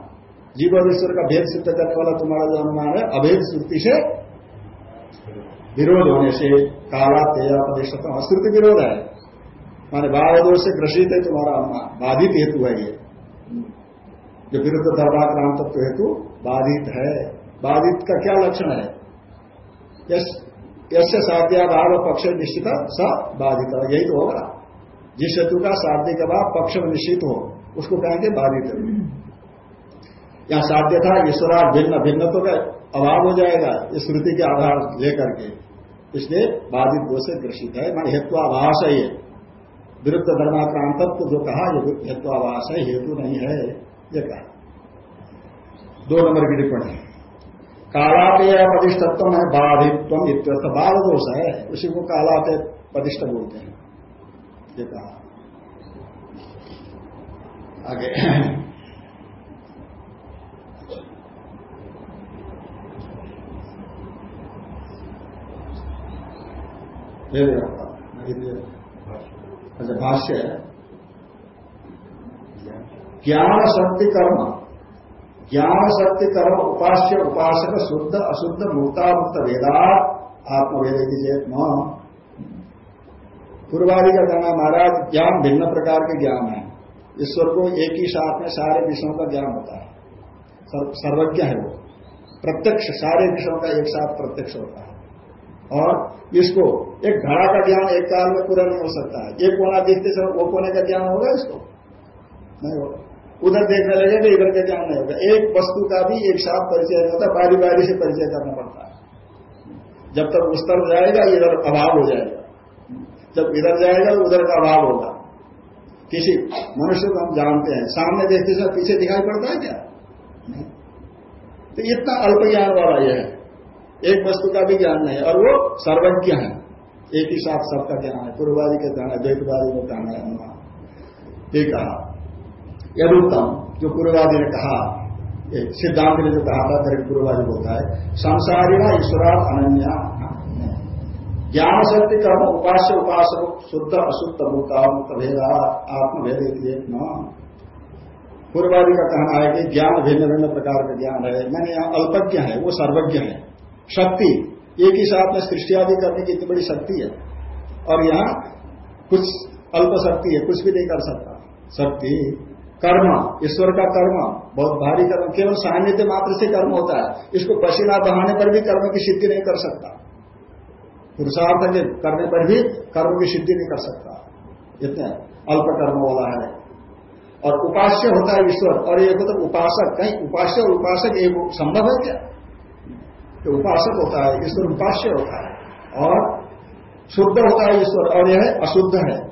जीव ईश्वर का भेद सिद्ध करने वाला तुम्हारा जो अनुमान है, अभेद श्रुति से विरोध होने से काला तेजा प्रतिष्ठता श्रुति विरोध है। माने बाल दोष से ग्रसित है, तुम्हारा बाधित हेतु है ये। जो विरुद्ध धर्माक्रांत तत्व हेतु बाधित है। बाधित का क्या लक्षण है? यश साध्याभाव पक्ष निश्चित, स बाधित। यही तो होगा। जिस हेतु का साध्य के बाद पक्ष में निश्चित हो, उसको कहेंगे बाधित यहाँ साध्य था ईश्वरा भिन्न भिन्न तो का अभाव हो जाएगा? इस श्रुति के आधार लेकर के। इसलिए बाधित दोष से ग्रसित है। मान हेत्वाभाष है ये। विरुद्ध धर्माक्रांतत्व जो कहा, ये हेत्वाभाष है, हेतु नहीं है, ये कहा। दो नंबर की टिप्पणी कालापेय पदिष्ठत्व है बाधित्व इत्यर्थ बाध दोष है, उसी को कालापेय पदिष्ठ बोलते हैं। ये कहा। आगे। अच्छा भाष्य है। ज्ञान शक्ति कर्म ज्ञान शक्ति कर्म उपास्य उपासक शुद्ध अशुद्ध मुक्ता मुक्त वेदा, आत्मवेद की चेत न। पूर्वादि का कहना महाराज, ज्ञान भिन्न प्रकार के ज्ञान है। ईश्वर को एक ही साथ में सारे विषयों का ज्ञान होता है। सर्वज्ञ है वो। प्रत्यक्ष, सारे विषयों का एक साथ प्रत्यक्ष होता है। और इसको एक घड़ा का ज्ञान एक काल में पूरा नहीं हो सकता है। एक कोना देखते समय वो कोने का ज्ञान होगा इसको? नहीं होगा। उधर देखने लगे तो इधर का ज्ञान नहीं होगा। एक वस्तु का भी एक साथ परिचय होता बारी बारी से परिचय करना पड़ता है। जब तक उस तरफ़ जाएगा, इधर अभाव हो जाएगा। जब इधर जाएगा तो उधर का अभाव होगा। किसी मनुष्य को हम जानते हैं। सामने देखते समय पीछे दिखाई पड़ता है क्या? तो इतना अल्प ज्ञान वाला यह है। एक वस्तु का भी ज्ञान नहीं और वो सर्वज्ञ है। एक ही साथ सबका ज्ञान है। पूर्ववादी का ज्ञान है, द्वैतवादी का ज्ञान है अनुमान ये कहा। यदुत्तम, जो पूर्ववादी ने कहा सिद्धांत ने जो कहा था पूर्ववादी बोलता है, संसारिणा ईश्वरा अनन्या। ज्ञान शक्ति कर्म उपास्य उपासक शुद्ध अशुद्ध मुक्ता भेदा आत्मभेद पूर्ववादी का कहना है कि ज्ञान भिन्न भिन्न प्रकार का ज्ञान है। मैंने यहाँ अल्पज्ञ है, वो सर्वज्ञ है। शक्ति, एक ही साथ में सृष्टि आदि करने की इतनी बड़ी शक्ति है। और यहाँ कुछ अल्प शक्ति है, कुछ भी नहीं कर सकता। शक्ति, कर्म, ईश्वर का कर्म, बहुत भारी कर्म, केवल सान्निध्य मात्र से कर्म होता है। इसको पसीना बहाने पर भी कर्म की सिद्धि नहीं कर सकता। पुरुषार्थ के करने पर भी कर्म की सिद्धि नहीं कर सकता। इतने अल्प कर्म वाला है। और उपास्य होता है ईश्वर। और होता है उपासक, कहीं उपास्य और उपासक एक संभव है क्या? तो उपासक होता है, ईश्वर उपास्य होता है, और शुद्ध होता है ईश्वर, और यह अशुद्ध है।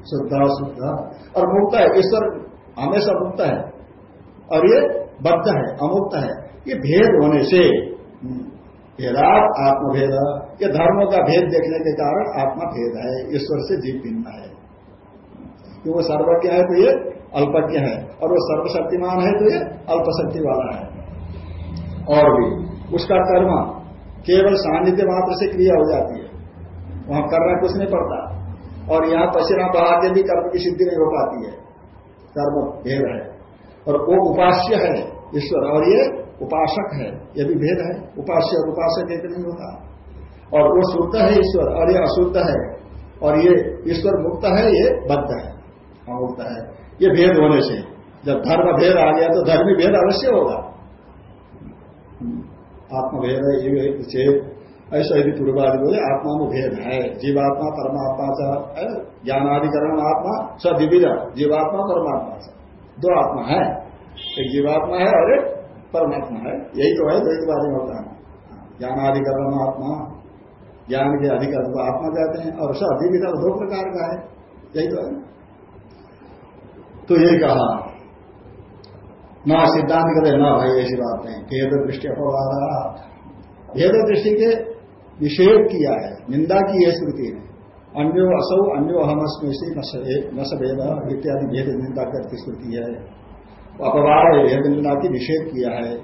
शुद्ध, अशुद्ध। और मुक्त है, ईश्वर हमेशा मुक्त है, और ये बद्ध है, अमुक्त है। ये भेद होने से भेदात आत्मभेद, ये धर्मों का भेद देखने के कारण आत्मा भेद है, ईश्वर से जीव भिन्न है। क्योंकि वो सर्वज्ञ है तो ये अल्पज्ञ है, और वो सर्वशक्तिमान है तो ये अल्पशक्ति वाला है। और भी। उसका कर्म केवल सानिध्य मात्र से क्रिया हो जाती है। वहाँ करना कुछ नहीं पड़ता। और यहाँ पसीना बहा के भी कर्म की सिद्धि नहीं हो पाती है। कर्म भेद है। और वो उपास्य है, ईश्वर। और ये उपासक है, ये भी भेद है। उपास्य और उपासक एक नहीं होता। और वो शुद्ध है ईश्वर, और ये अशुद्ध है। और ये ईश्वर मुक्त है, ये बद्ध है। अमुक्त है। ये भेद होने से, जब धर्म भेद आ गया तो धर्मी भेद अवश्य होगा। आत्मभेद है ये चेत ऐसा यदि पूर्वादि बोले, आत्मा में भेद है। जीवात्मा, परमात्मा से ज्ञानाधिकरण आत्मा, स विविध जीवात्मा, परमात्मा सा। दो आत्मा है। एक जीवात्मा है और एक परमात्मा है। यही तो है द्वैतवादी होता है। ज्ञानाधिकरण आत्मा, ज्ञान के अधिकरण को आत्मा कहते हैं और स विविध दो प्रकार का है। यही तो है। तो ये कहा न सिद्धांत कहते न भाई, ऐसी बात नहीं। भेद दृष्टि अपवादा भेद दृष्टि के निषेध किया है, निंदा की है श्रुति ने। अन्यो असौ, अन्यो हमस्में से न सवेद इत्यादि भेद निंदा करती श्रुति है। अपवाद भेद निंदा की निषेध किया है।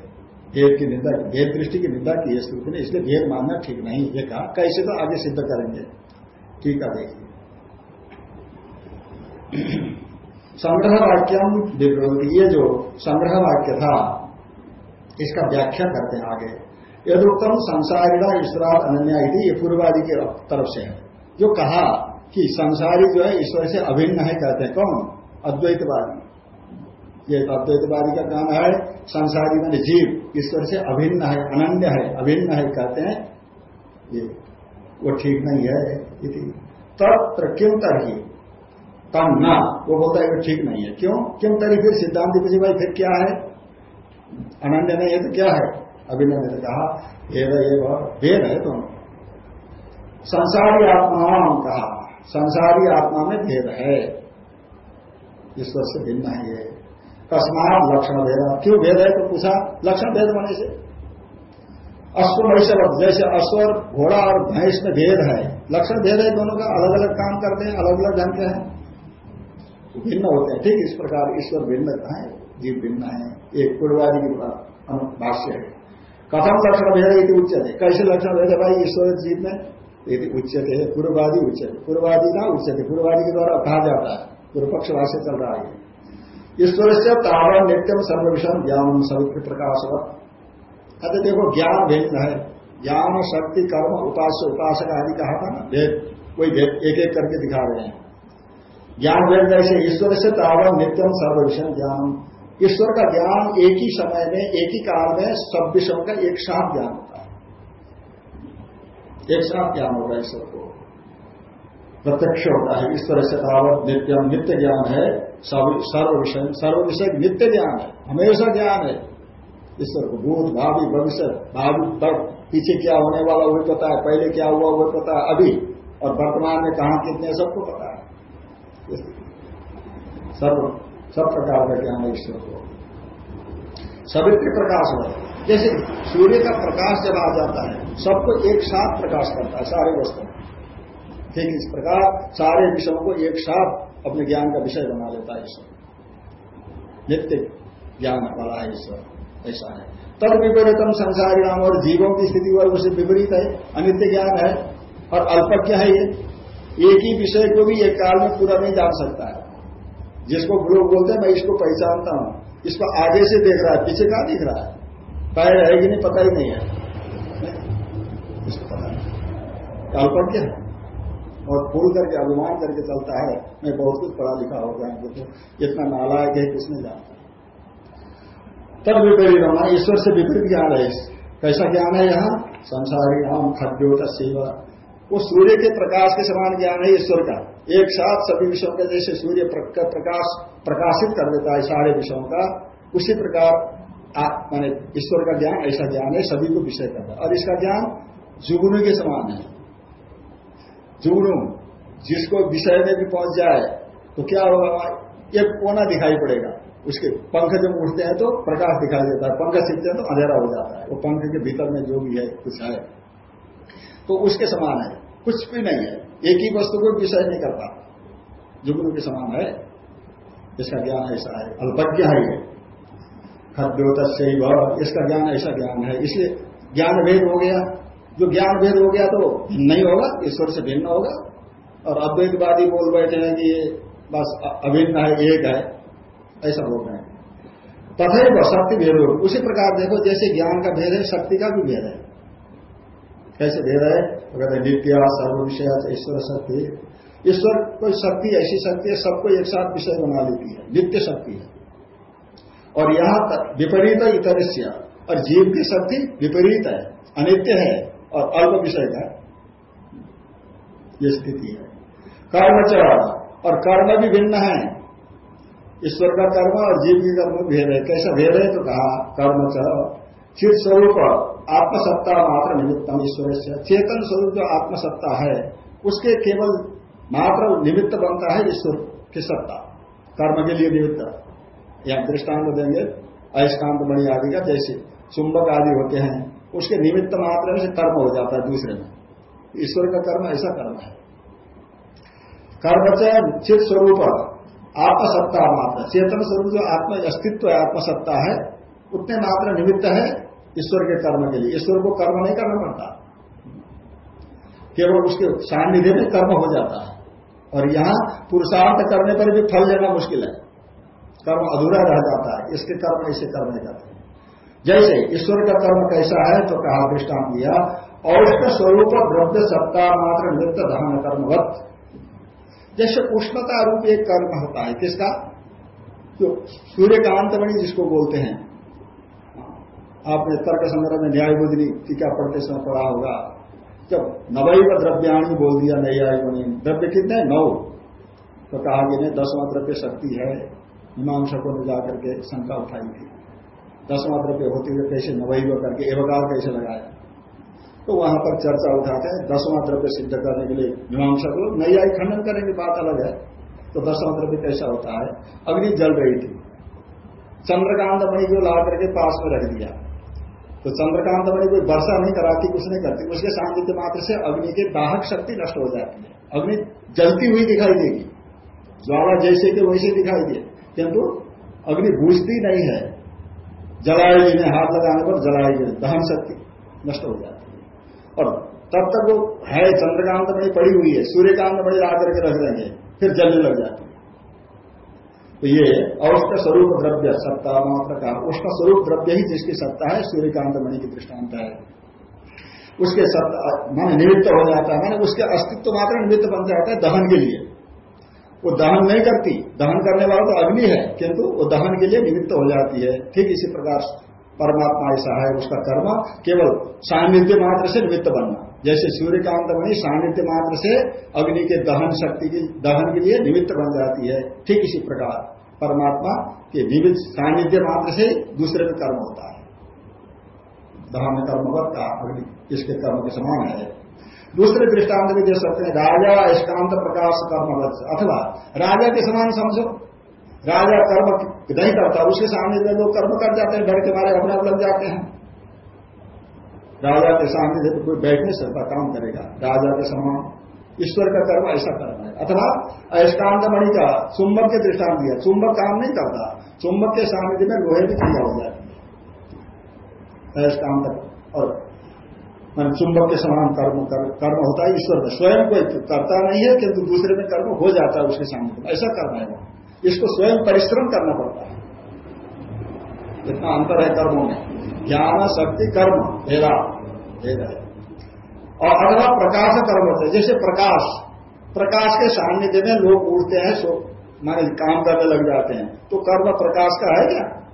भेद की निंदा, भेद दृष्टि की निंदा की है श्रुति ने, इसलिए भेद मानना ठीक नहीं ये कहा, कैसे तो आगे सिद्ध करेंगे? ठीक है, देखिए। संग्रह वाक्यम विरोधी ये जो संग्रह वाक्य था, इसका व्याख्या करते हैं आगे। यदुक्तम संसारिणा ईश्वरात अनन्या ये पूर्वादि की तरफ़ से है। जो कहा कि संसारी जो है, ईश्वर से अभिन्न है, कहते हैं कौन? अद्वैतवादी। ये अद्वैतवादी का काम है, संसारी मैंने जीव ईश्वर से अभिन्न है, अनन्य है, अभिन्न है, कहते हैं। ये वो ठीक नहीं है तत्र क्यों तरही? तम न, वो बोलता है कि ठीक नहीं है। क्यों? क्यों तरी फिर सिद्धांत पूछे, भाई, फिर क्या है? अनन्य नहीं है तो क्या है? अभिनय ने तो कहा भेद भेद है तुम संसारी आत्मा कहा, संसारी आत्मा में भेद है। ईश्वर से भिन्न है ये। कस्मात लक्षण भेद। क्यों भेद है? तो पूछा, लक्षण भेद होने से। अश्व वैश्व जैसे अश्वर घोड़ा और भैंस में भेद है। लक्षण भेद है दोनों का अलग अलग काम करते हैं अलग अलग ढंग के हैं। भिन्न होते हैं। ठीक इस प्रकार ईश्वर भिन्न है? जीव भिन्न है। एक पूर्वादि की भाष्य है। कथम लक्षण भेद है उच्चते कैसे लक्षण भेद है भाई? ईश्वर जीव में यदि उच्चते पूर्वादि उच्चते पूर्वादि ना उच्चते पूर्वादि के द्वारा कहा जाता है। पूर्व पक्ष भाष्य चल रहा है। ईश्वर से तावन नित्यम सर्वविषम ज्ञान सवित्र प्रकाशवत। कहते देखो, ज्ञान भिन्न है। ज्ञान, शक्ति, कर्म, उपास्य, उपासक आदि कहा था ना भेद। कोई भेद एक एक करके दिखा रहे हैं। ज्ञान भेद जैसे ईश्वर से तावन नित्यम सर्व विषय ज्ञान ईश्वर का ज्ञान एक ही समय में, एक ही काल में सब विषयों का एक साथ ज्ञान होता है। एक साथ ज्ञान होगा ईश्वर को। प्रत्यक्ष होता है ईश्वर से तावत नित्यम, नित्य ज्ञान है, सर्व विषय सर्व विषय नित्य ज्ञान है, हमेशा ज्ञान है। ईश्वर को भूत भावी, भविष्य, भावी तक पीछे क्या होने वाला वही पता है, पहले क्या हुआ वही पता है, अभी। और वर्तमान में कहा कितने सबको पता है। सर्व सब प्रकार का ज्ञान है। ईश्वर को सवित्र प्रकाश हो। जैसे सूर्य का प्रकाश जब आ जाता है, सबको एक साथ प्रकाश करता है, सारे वस्तु। ठीक इस प्रकार सारे विषयों को एक साथ अपने ज्ञान का विषय बना लेता है ईश्वर। नित्य ज्ञान वाला है ईश्वर। ऐसा है। तद विपरीतम संसारी नाम और जीवों की स्थिति वर्ग से विपरीत है, अनित्य ज्ञान है, और अल्पज्ञ है ये। एक ही विषय को भी एक काल में पूरा नहीं जान सकता है। जिसको लोग बोलते हैं, मैं इसको पहचानता हूँ। इसको आगे से देख रहा है, पीछे कहा दिख रहा है? पैर है कि नहीं, पता ही नहीं है। इसको नहीं। अल्पज्ञ है और फूल करके, अभिमान करके चलता है। मैं बहुत कुछ पढ़ा लिखा हो गया तो इतना नालायक है किसने जानता। तब विपरीत हमारा ईश्वर से विपरीत ज्ञान है। कैसा ज्ञान है यहाँ? संसारी नाम खड्योत सेवा वो सूर्य के प्रकाश के समान ज्ञान है ईश्वर का। एक साथ सभी विषयों के जैसे सूर्य प्रकाश, प्रकाशित कर देता है सारे विषयों का, उसी प्रकार माने ईश्वर का ज्ञान, ऐसा ज्ञान है, सभी को विषय करता है। और इसका ज्ञान जुगनू के समान है। जुगनू, जिसको विषय में भी पहुँच जाए तो क्या होगा? एक कोना दिखाई पड़ेगा। उसके पंख जब उठते हैं तो प्रकाश दिखाई देता है। पंख सीखते हैं तो अंधेरा हो जाता है। वो पंख के भीतर में जो भी है, कुछ है। तो उसके समान है। कुछ भी नहीं है। एक ही वस्तु को विषय नहीं करता। जुगनू के समान है। इसका ज्ञान ऐसा है। अल्पज्ञ है ये। खद्योत इसका ज्ञान ऐसा ज्ञान है। इसलिए ज्ञान भेद हो गया। जो ज्ञान भेद हो गया तो नहीं होगा। ईश्वर से भिन्न होगा। और अद्वैतवादी बोल बैठे हैं कि ये बस अभिन्न है, एक है। ऐसा रहे हैं। तथा शक्ति भेद। उसी प्रकार देखो, जैसे ज्ञान का भेद है, शक्ति का भी भेद है। कैसे भेद है तो कहते नित्य सर्व विषय ईश्वर शक्ति। ईश्वर कोई शक्ति, ऐसी शक्ति है, सबको एक साथ विषय बना लेती है, नित्य शक्ति है। और यहाँ विपरीत इतर और जीव की शक्ति विपरीत है, अनित्य है, और अल्प विषय का ये स्थिति है। कर्म और कर्म भी भिन्न है। ईश्वर का कर्म और जीव की कर्म भेद है। कैसा भेद है? तो कहा, कर्म चित स्वरूप आत्मसत्ता मात्र निमित्तम ईश्वर से चेतन स्वरूप जो आत्मसत्ता है, उसके केवल मात्र निमित्त बनता है ईश्वर की सत्ता। कर्म के लिए निमित्त। या दृष्टांत देंगे, अयस्कांत मणि आदि का जैसे चुंबक आदि होते हैं, उसके निमित्त मात्र से कर्म हो जाता है दूसरे में। ईश्वर का कर्म ऐसा कर्म है। कर्म चित स्वरूप आत्मसत्ता मात्र। चेतन स्वरूप जो आत्म अस्तित्व आत्मसत्ता है, उतने मात्र निमित्त है ईश्वर के कर्म के लिए। ईश्वर को कर्म नहीं करना पड़ता। केवल उसके सान्निध्य में कर्म हो जाता है। और यहाँ पुरुषार्थ करने पर भी फल लेना मुश्किल है। कर्म अधूरा रह जाता है। इसके कर्म ऐसे कर्म नहीं जाते जैसे ईश्वर का कर्म कैसा है तो कहा दृष्टान दिया और उसका स्वरूप द्रव्य सत्ता मात्र नृत्य कर्म कर्मवत। जैसे उष्णता रूप एक कर्म होता है, किसका? जो सूर्यकांत मणि जिसको बोलते हैं। आपने तर्क संग्रह में न्याय बुद्धि टीका पढ़ते समय पढ़ा होगा। जब नवैव द्रव्याणी बोल दिया न्याय मणि द्रव्य कितने? नौ। तो कहा कि नहीं, दसवां द्रव्य शक्ति है। मीमांसकों ने जाकर के शंका उठाई थी। दसवां द्रव्य होते हुए कैसे नवैव करके एवकार कैसे लगाया? तो वहाँ पर चर्चा उठाते हैं, दसवां द्रव्य सिद्ध करने के लिए मीमांसक लोग नैयायी खंडन करेंगे, बात अलग है। तो दसवां द्रव्य कैसा होता है? अग्नि जल रही थी। चंद्रकांत मणि को ला करके पास में रख दिया। तो चंद्रकांत मणि कोई वर्षा नहीं कराती, कुछ नहीं करती। उसके सानिध्य मात्र से अग्नि की दाहक शक्ति नष्ट हो जाती है। अग्नि जलती हुई दिखाई देगी। ज्वाला जैसे कि वैसे दिखाई दे। किंतु अग्नि बूझती नहीं है। जलाएगी में हाथ लगाने पर जलाए जलाएगी दहन शक्ति नष्ट हो जाती है। और तब तक वो है, चंद्रकांत मणि पड़ी हुई है। सूर्यकांत मणि ला करके रख देंगे, फिर जलने लग जाती है। तो ये औष्ण स्वरूप द्रव्य, सत्ता मात्र का। उष्ण स्वरूप द्रव्य ही जिसकी सत्ता है, सूर्यकांत मणि की दृष्टांत है। उसके सत्ता, मान निमित्त हो जाता है। मैंने उसके अस्तित्व मात्र निमित्त बन जाता है दहन के लिए। वो दहन नहीं करती। दहन करने वाला तो अग्नि है, किंतु वो दहन के लिए निमित्त हो जाती है। ठीक इसी प्रकार परमात्मा ऐसा है, उसका कर्म केवल सान्निध्य मात्र से निमित्त बनना। जैसे सूर्यकांत बनी सान्निध्य मात्र से अग्नि के दहन शक्ति की दहन के लिए निमित्त बन जाती है। ठीक इसी प्रकार परमात्मा के निमित्त सान्निध्य मात्र से दूसरे में कर्म होता है। दहन कर्मवत का अग्नि इसके कर्म के समान है। दूसरे दृष्टांत भी दे सकते हैं, राजा स्कांत प्रकाश कर्मवत अथवा राजा के समान समझो। राजा कर्म नहीं करता उसके सामने लोग कर्म कर जाते हैं डर के मारे अपने लग जाते हैं। राजा के सामने तो कोई बैठ नहीं सकता, काम करेगा। राजा के समान, ईश्वर का कर्म ऐसा करना है। अथवा अयस्कांत मणि का चुंबक के दृष्टांत दिया। चुंबक काम नहीं करता। चुंबक के सामने में लोहे की क्रिया हो जाती है। अयस्कांत और, मान चुंबक के समान कर्म कर्म होता है ईश्वर में। स्वयं कोई करता नहीं है, किंतु दूसरे में कर्म हो जाता है उसके सामने। ऐसा करना है। इसको स्वयं परिश्रम करना पड़ता है। इतना अंतर है कर्मों में। ज्ञान, शक्ति, कर्म, भेदा, भेद है। और अगला प्रकाश कर्म होता है। जैसे प्रकाश प्रकाश के सान्निध्य में लोग उड़ते हैं, सो माने काम करने लग जाते हैं। तो कर्म प्रकाश का है क्या?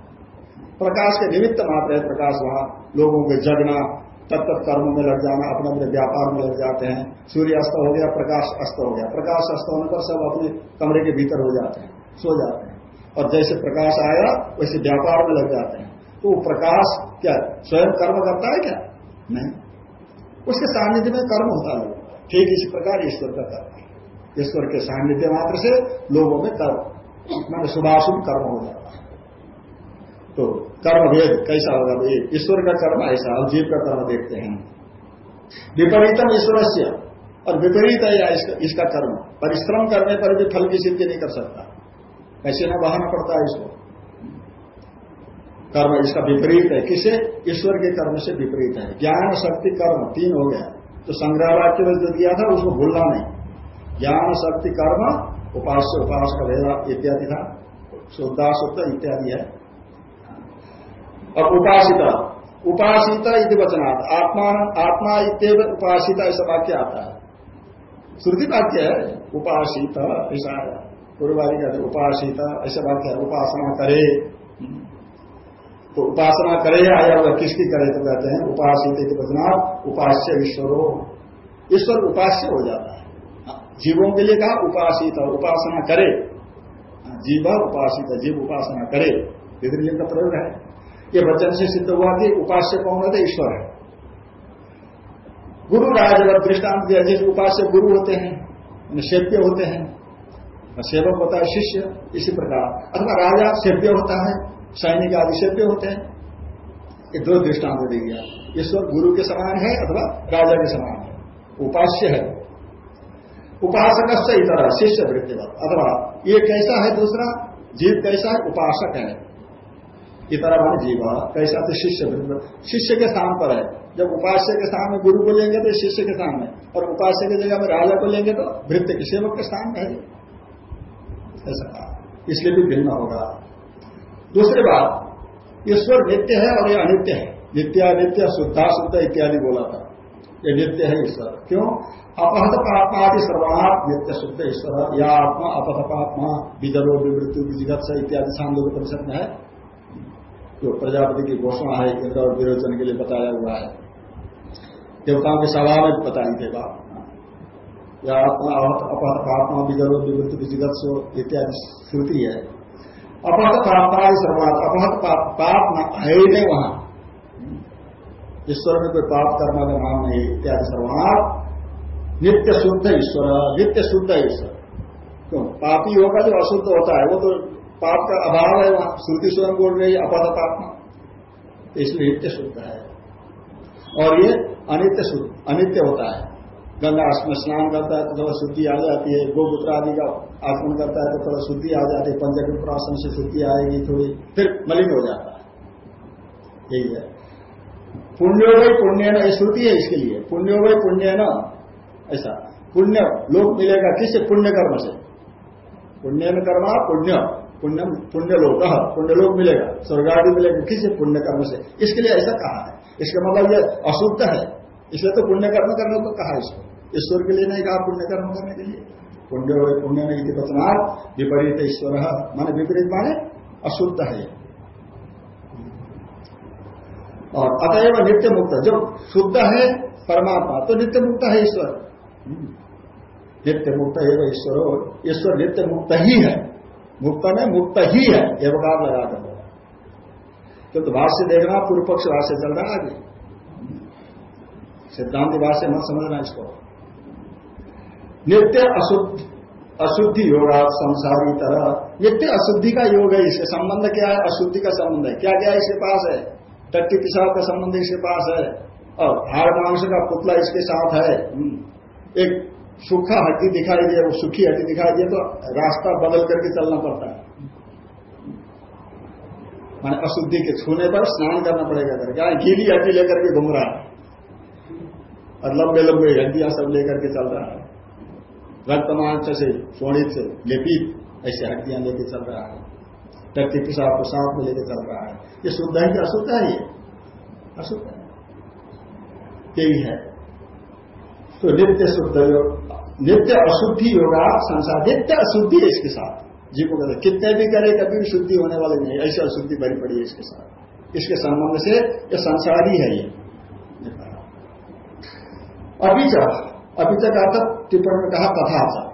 प्रकाश के निमित्त मात्र है प्रकाश वहाँ। लोगों के जगना, तत्त कर्म में लग जाना, अपने अपने व्यापार में लग जाते हैं। सूर्य अस्त हो गया, प्रकाश अस्त हो गया। प्रकाश अस्त होने पर सब अपने कमरे के भीतर हो जाते हैं। सो जाते हैं। और जैसे प्रकाश आया वैसे व्यापार में लग जाते हैं। तो प्रकाश क्या स्वयं कर्म करता है क्या? नहीं। उसके सानिध्य में कर्म होता है ठीक इसी प्रकार ईश्वर का कर्म। ईश्वर के सानिध्य मात्र से लोगों में कर्म। मान शुभाशुभ कर्म हो जाता है। तो कर्म भेद कैसा होगा? भाई ईश्वर का कर्म ऐसा और जीव का कर्म देखते हैं। विपरीतम ईश्वर से और विपरीत है इसका, इसका कर्म। परिश्रम करने पर भी फल की सिद्धि नहीं कर सकता। कैसे ना बहाना पड़ता है इसको। कर्म इसका विपरीत है। किसे? ईश्वर के कर्म से विपरीत है। ज्ञान, शक्ति, कर्म तीन हो गया। तो संग्रह वाक्य में जो दिया था, उसको भूलना नहीं। ज्ञान, शक्ति, कर्म, उपास्य उपास का भेदा इत्यादि था। शुद्धा शुद्ध इत्यादि है। अब उपासिता। उपासिता इति वचनात्। आत्मा आत्मा इतव उपासिता ऐसा वाक्य आता है। श्रुति वाक्य है, उपासिता, ऐसा पूर्वादि कहते उपासिता, ऐसे वाक्य है, उपासना करे। तो उपासना करे आया हुआ किसकी करे तो कहते हैं उपासित बदना उपास्य ईश्वरो। ईश्वर उपास्य हो जाता है। जीवों के लिए कहा उपासित, उपासना करे। जीव उपासित, जीव उपासना करे। विद्रलिंग का प्रयोग है। ये वचन से सिद्ध हुआ कि उपास्य कौन होते? ईश्वर है। गुरु राज दृष्टांत दिया, जैसे उपास्य गुरु होते हैं सेव्य होते हैं सेवक होता है शिष्य इसी प्रकार। अथवा राजा सेव्य होता है, सैनिक आदि सेव्य होते हैं। ये दो दृष्टांत दे दिया। ईश्वर गुरु के समान है अथवा राजा के समान है। उपास्य है। उपासक से इतर, शिष्य वृत्तिवत। अथवा ये कैसा है दूसरा? जीव कैसा है? उपासक है। इतर मान जीव। कैसा तो शिष्य शिष्य के स्थान पर है। जब उपास्य के स्थान में गुरु को लेंगे तो शिष्य के स्थान में। और उपास्य की जगह में राजा को लेंगे तो वृत्ति के सेवक के स्थान में है। ऐसा कहा इसलिए भी भिन्न होगा। दूसरी बात, ईश्वर नित्य है और ये अनित्य है। नित्यानित्य शुद्धा, शुद्ध इत्यादि बोला था। ये नित्य है ईश्वर। क्यों? अपहत पापा आदि सर्वात नित्य शुद्ध ईश्वर। या आत्मा अपहत पापमा विजरो विवृत्ति विजिगत इत्यादि सांदो परिषद में है। जो प्रजापति की घोषणा है, इंद्र और विरोचन के लिए बताया हुआ है। देवताओं के सभा में बताई बात या आत्मा अपहत विजरो विवृत्ति विजिगत सो, इत्यादि श्रुति है। अपहत पापा आदि सर्वात, अपहत पाप है ही नहीं वहाँ। ईश्वर में कोई पाप कर्म का नाम नहीं इत्यादि सर्वात। नित्य शुद्ध ईश्वर, नित्य शुद्ध ईश्वर। क्यों? पापी होगा जो अशुद्ध होता है, वो तो पाप का अभाव है वहाँ। श्रुति स्वयं बोल रही है अपद पापमा इसलिए नित्य शुद्ध है। और ये अनित्य शुद्ध, अनित्य होता है। गंगा में स्नान करता है तो थोड़ा शुद्धि आ जाती है। गोमूत्र आदि का आचमन करता है तो थोड़ा शुद्धि आ जाती है। पंचक प्राशन से शुद्धि आएगी थोड़ी, फिर मलिन हो जाता है। यही है। पुण्यो भाई पुण्य न श्रुति है इसके लिए। पुण्यो भाई पुण्य न ऐसा। पुण्य, लोक मिलेगा किससे? पुण्य कर्म से। पुण्य न कर्मा, पुण्य। पुण्य पुण्य लोक। पुण्य लोक मिलेगा। स्वर्ग आदि मिलेगा किससे? पुण्य कर्म से। इसके लिए ऐसा कहा है। इसका मतलब ये अशुद्ध है। इसलिए तो पुण्य कर्म करने को कहा इसको। ईश्वर के लिए नहीं कहा पुण्य कर्म करने के लिए। पुण्य पुण्य नहीं वचनात् विपरीत ईश्वर माने विपरीत माने अशुद्ध है। और अतएव नित्य मुक्त जब शुद्ध है परमात्मा तो नित्य मुक्त है ईश्वर। नित्य मुक्त है ईश्वर हो ईश्वर नित्य मुक्त ही है। मुक्त में मुक्त ही है एवकार लगा कर तो, तो भाष्य देखना पूर्व पक्ष भाष्य चल रहा है आगे। सिद्धांत भाष्य मत समझना इसको। नित्य अशुद्ध, अशुद्धि योगा संसारी तरह। नित्य अशुद्धि का योग है इसके संबंध क्या है? अशुद्धि का संबंध है। क्या क्या इसके पास है? टट्टी पिशाब का संबंध इसके पास है। और हाड़ मांस का पुतला इसके साथ है। हम्म। एक सूखा हड्डी दिखाई दे, वो सूखी हड्डी दिखाई दे तो रास्ता बदल करके चलना पड़ता है। मान अशुद्धि के छूने पर स्नान करना पड़ेगा। करके गीली हड्डी लेकर के घूम रहा है। और लंबे लंबे हड्डियाँ सब लेकर के चल रहा है। मांस से सोनित से, लेपित ऐसे हड्डियाँ लेके चल रहा है। पिशाब को साथ में लेकर चल रहा है। ये शुद्ध है कि अशुद्ध है ये? अशुद्ध है। यही है। तो नित्य शुद्ध योग नित्य अशुद्धि होगा संसार नित्य अशुद्धि है इसके साथ। जी को कहते कितने भी करे कभी भी शुद्धि होने वाले नहीं, ऐसी अशुद्धि भरी पड़ी है इसके साथ। इसके संबंध से ये संसारी है ये। अभी अभी तक आता टिप्पणी में कहा तथा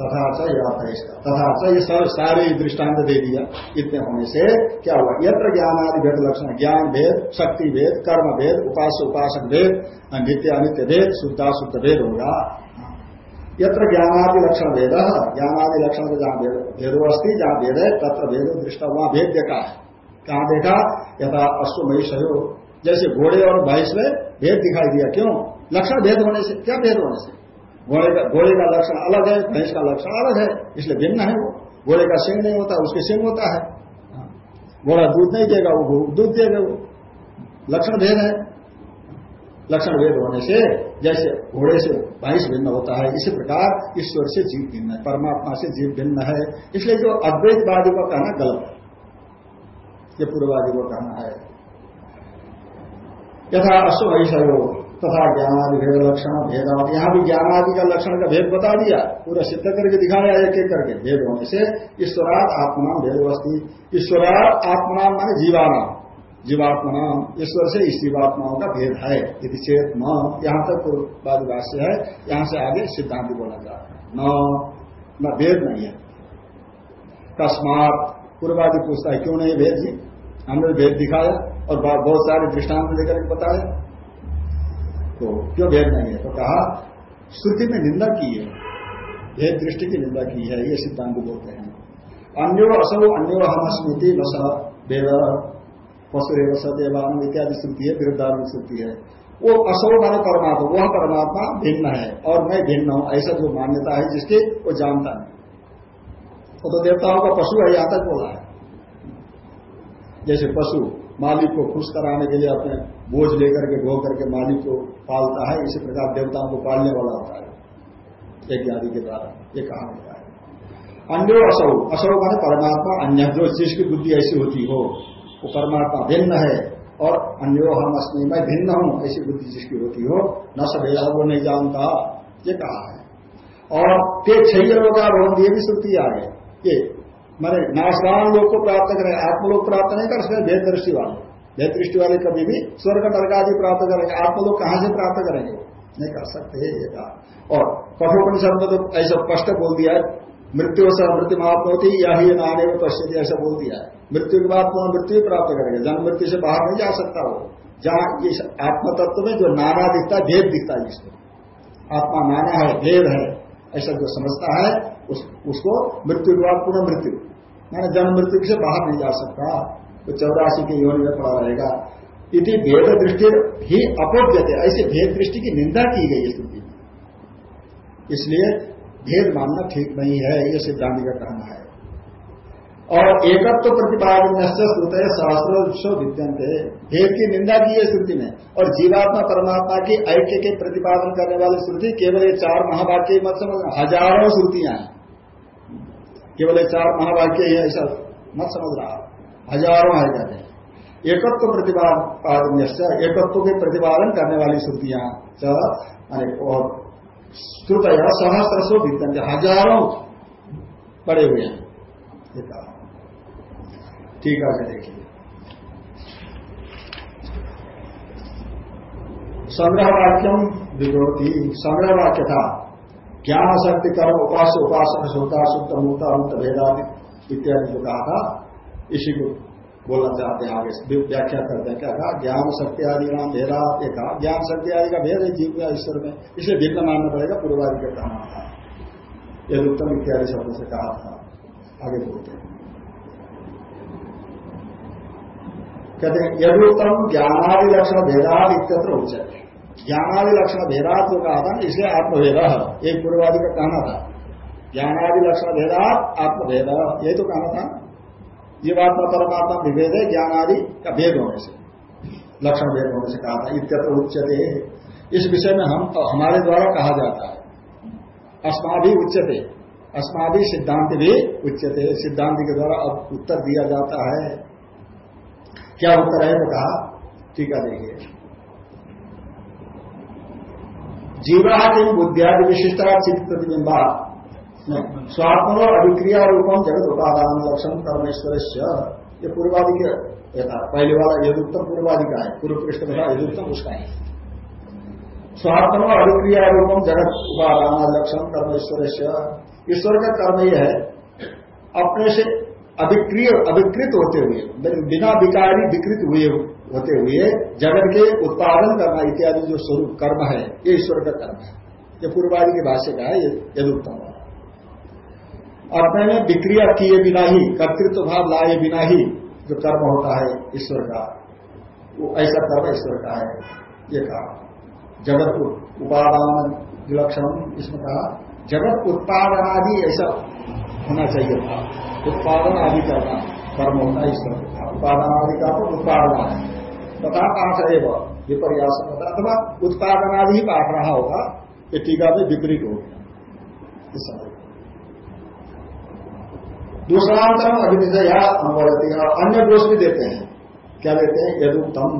तथा यह इसका तथा ये सब सारे दृष्टांत दे दिया इतने होने से। क्या हुआ? यत्र ज्ञान आदि भेद लक्षण, ज्ञान भेद, शक्ति भेद, कर्म भेद उपास उपासक भेद नित्य अनित्य भेद शुद्धा शुद्ध भेद होगा। यत्र ज्ञानादि लक्षण भेद, ज्ञानादि लक्षण का जहाँ भेद अस्थि जहाँ भेद है, तत्र भेदो दृष्टा, वहाँ भेद देखा है। कहाँ देखा? यथा अश्व सहयोग जैसे घोड़े और भैंस में भेद दिखाई दिया, क्यों? लक्षण भेद होने से, क्या भेद होने से? घोड़े का घोड़े का लक्षण अलग है, भैंस का लक्षण अलग है, इसलिए भिन्न है वो। घोड़े का सिंह नहीं होता, उसके सिंह होता है। घोड़ा दूध नहीं देगा, वो दूध देगा वो। लक्षण भेद है। लक्षण भेद होने से, जैसे घोड़े से भैंस भिन्न होता है, इसी प्रकार ईश्वर से जीव भिन्न है, परमात्मा से जीव भिन्न है। इसलिए जो अद्वैतवादी को कहना गलत है। ये पूर्ववादी को कहना है। यथा अश्व ऐसा तथा ज्ञानादि भेद लक्षण भेद यहाँ भी ज्ञानादि का लक्षण का भेद बता दिया, पूरा सिद्ध करके दिखाया एक एक करके, भेद होने से ईश्वरात आत्मनाम भेद वस्ती ईश्वरात आत्मनाम माने जीवानाम जीवात्मनाम ईश्वर से इस जीवात्माओं का भेद है यदि चेत न, यहाँ तक बाद भाष्य है, यहाँ से आगे सिद्धांत बोला जा रहा है। न भेद नहीं है। तस्मात, पूर्वादि पूछता है, क्यों नहीं भेद जी? हमने भेद दिखाया और बहुत सारे दृष्टांत लेकर बताया। तो क्यों भेद नहीं है? तो कहा, श्रुति में निंदा की है। भेद दृष्टि की निंदा की है, ये सिद्धांत बोलते हैं। अन्यो असो, अन्यो हम स्मृति न वेद पशुरेव सदेवान इत्यादि श्रुति है विरुद्धारण श्रुति है। वो असो माने परमात्मा, वह परमात्मा भिन्न है, और मैं भिन्न हूँ, ऐसा जो मान्यता है जिसके वो जानता नहीं वो तो देवताओं का पशु है, यहाँ तक बोला है। जैसे पशु मालिक को खुश कराने के लिए अपने बोझ लेकर के ढो करके मालिक को पालता है, इसी प्रकार देवताओं को पालने वाला होता है। एक आदि के द्वारा ये कहा होता है। अन्य असौ असौ माने परमात्मा, अन्य। जो चीज़ की बुद्धि ऐसी होती हो, वो परमात्मा भिन्न है, और अन्यो हम अस्मी, मैं भिन्न हूँ, ऐसी बुद्धि जिसकी होती हो, न सभेदा वो नहीं जानता, ये कहा है। और ते छह लोग भी श्रुति आ गए ये मैंने नाशवान लोग को प्राप्त करें, आत्मलोक प्राप्त नहीं कर सकते, भेद दृष्टि वाले। भेद दृष्टि वाले कभी भी स्वर्ग, नरक आदि प्राप्त करेंगे। आत्मलोक कहाँ से प्राप्त करेंगे? नहीं कर सकते, ये कहा और कठोपनिषद में तो ऐसा स्पष्ट बोल दिया है मृत्यु से मृत्यु होती या ही नाने में पश्चिम ऐसा बोल दिया है। मृत्यु के बाद पुनः मृत्यु प्राप्त करेंगे। जन्म मृत्यु से बाहर नहीं जा सकता वो। जहाँ इस आत्म तत्व में जो नाना दिखता है, भेद दिखता है जिसको आत्मा नाना है, भेद है, ऐसा जो समझता है उस, उसको मृत्यु के बाद पुनः मृत्यु। यानी जन्म मृत्यु से बाहर नहीं जा सकता। तो चौरासी के योनि में पड़ा रहेगा। इति भेद दृष्टि ही अपोध्यते ऐसे भेद दृष्टि की निंदा की गई स्थिति में। इसलिए भेद मानना ठीक नहीं है यह सिद्धांत का कहना है। और एकत्व तो प्रतिपादन श्रुत है सहस्रो विद्यंत है भेद की निंदा की है श्रुति में। और जीवात्मा परमात्मा की ऐक्य के प्रतिपादन करने वाली श्रुति केवल ये चार महावाक्य मत समझ हज़ारों श्रुतियाँ हैं। केवल चार महावाक्य ही ऐसा मत समझ रहा। हज़ारों है कहते हैं। एकत्व प्रतिपादन एकत्व के प्रतिपादन करने वाली श्रुतियाँ और श्रुत सहस्त्र विद्यंत हज़ारों पड़े हुए हैं। ठीक है देखिए। संग्रह वाक्यम विरोधी संग्रह वाक्य था। ज्ञान शक्ति कर्म उपास उपासन श्रोता, शुद्ध मुक्ता मुक्त भेदादि इत्यादि जो कहा था। इसी को बोलना चाहते हैं आगे। व्याख्या करते हैं। क्या कहा? ज्ञान शक्ति आदि नाम भेदा ये कहा। ज्ञान शक्ति आदि का भेद है जीव का ईश्वर में। इसे भिन्न मानना पड़ेगा, पूर्वादि का कहना था। यह उत्तम इत्यादि शब्दों से कहा था। आगे बोलते हैं। कहते हैं, यदुत्तम ज्ञानादि लक्षण भेदाद इत्यत्र उच्चते ज्ञानादि लक्षण भेदात जो कहा था इसलिए आत्मभेद एक पूर्वादि का कहना था। ज्ञानादि लक्षण भेदात आत्मभेद, यही तो कहना था। जीवात्मा परमात्मा विभेद है ज्ञान आदि का भेद होने से, लक्षण भेद होने से कहा था। इत्यत्र उच्चते इस विषय में हम, हमारे द्वारा कहा जाता है। अस्माभि उच्चते अस्माभि सिद्धांत भी उच्चते सिद्धांत के द्वारा अब उत्तर दिया जाता है। क्या उत्तर है? वो कहा टीका देखिए। जीवा किम बुद्धियादि विशिष्टा चित्त प्रतिबिंबा स्वात्म अभिक्रिया रूपम जगत उपादान लक्षण परमेश्वर ये पूर्वादि के पहले वाला यदुत्तम पूर्वादि का है पूर्व पृष्ठ में यदुत्तम उसका है स्वात्म अभिक्रिया रूपम जगत उपादान लक्षण परमेश्वर ईश्वर का कर्म यह है अपने से अभिक्रिय अभिकृत होते हुए बिना विकारी विकृत हुए होते हुए जगत के उत्पादन करना इत्यादि जो स्वरूप कर्म है, ये ईश्वर का कर्म है। ये पूर्वादि के भाष्य का है यदुत्तम वाला अपने में विक्रिया किए बिना ही, कर्तृत्व भाव लाए बिना ही जो कर्म होता है ईश्वर का, वो ऐसा कर्म ईश्वर का है, ये कहा। जगत उपादान विलक्षण इसमें कहा, जगत उत्पादन आदि ऐसा होना चाहिए था। उत्पादन आदि करना, कर्म होता है ईश्वर उत्पादन आदि का तो उत्पादन है। तथा पाठ वह विपर्यास अथवा उत्पादन आदि ही पाठ रहा होगा, ये टीका में विपरीत हो गया। इस समय। दूसरांतरम अभिनिषया अनुभवती है, अन्य दोष भी देते हैं। क्या देते हैं? यदुत्तम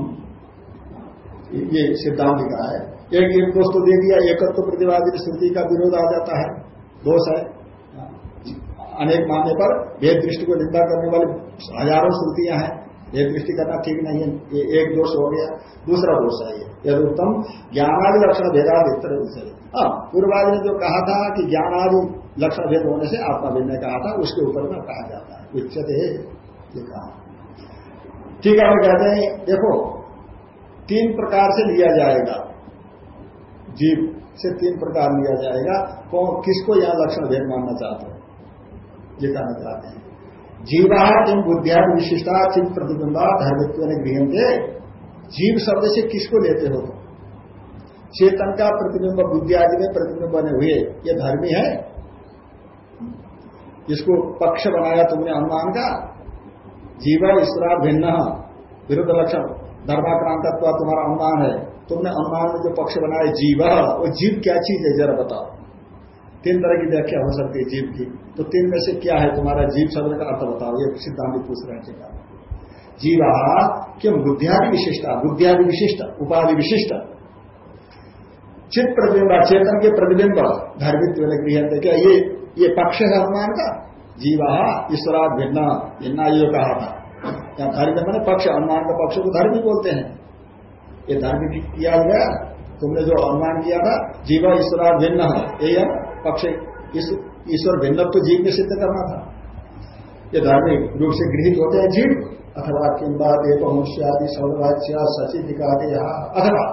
ये सिद्धांत का है। एक एक दोष तो दे दिया, एकत्व प्रतिवादी स्थिति का विरोध आ जाता है। दोष है। अनेक मानने पर भेद दृष्टि को निंदा करने वाली हज़ारों श्रुतियाँ हैं। भेद दृष्टि करना ठीक नहीं है। ये एक दोष हो गया, दूसरा दोष है यदि उत्तम ज्ञानादि लक्षण भेदा तरह से। हाँ ने जो कहा था कि ज्ञानादि लक्षण भेद होने से भेद ने कहा था, उसके ऊपर में कहा जाता है। उच्चत ये कहा। ठीक है, हम कहते हैं, देखो, तीन प्रकार से लिया जाएगा। जीव से तीन प्रकार लिया जाएगा। कौन, किसको यहाँ लक्षण भेद मानना चाहते हैं? ये कहना चाहते हैं। जीवा किम बुद्धिया विशिष्टा चित्त प्रतिबिंबा धर्मित्व ने गृहते जीव शब्द से किसको लेते हो? चेतन का प्रतिबिंब, बुद्धि आदि में प्रतिबिंब बने हुए, ये धर्मी है। जिसको पक्ष बनाया तुमने अनुमान का, जीवा ईश्वरा भिन्न, विरुद्ध लक्षण, धर्माक्रांतत्व तुम्हारा अनुमान है। तुमने अनुमान में जो पक्ष बनाया, जीव, वो जीव क्या चीज़ है? जरा बताओ। तीन तरह की व्याख्या हो सकती है जीव की। तो तीन में से क्या है तुम्हारा जीव शब्द का अर्थ बताओ, ये सिद्धांत पूछ रहे हैं जीवा किम बुद्धियादि विशिष्टा बुद्धियादि विशिष्ट उपाधि विशिष्ट चित्त प्रतिबिंब चेतन के प्रतिबिंब, धर्मित्व गृह क्या ये ये पक्ष है अनुमान का? जीवा ईश्वरा भिन्न, भिन्ना ये कहा था। या धर्म मैंने पक्ष, अनुमान का पक्ष को धर्म बोलते हैं। ये धर्म किया गया तुमने जो अनुमान किया था, जीवा ईश्वरा भिन्न है यही है। पक्ष ईश्वर भिन्न तो जीव में सिद्ध करना था। ये धार्मिक रूप से गृहित होते हैं जीव। अथवा किंबा देव मनुष्यादि सौभाग्य सचिदिकादि अथवा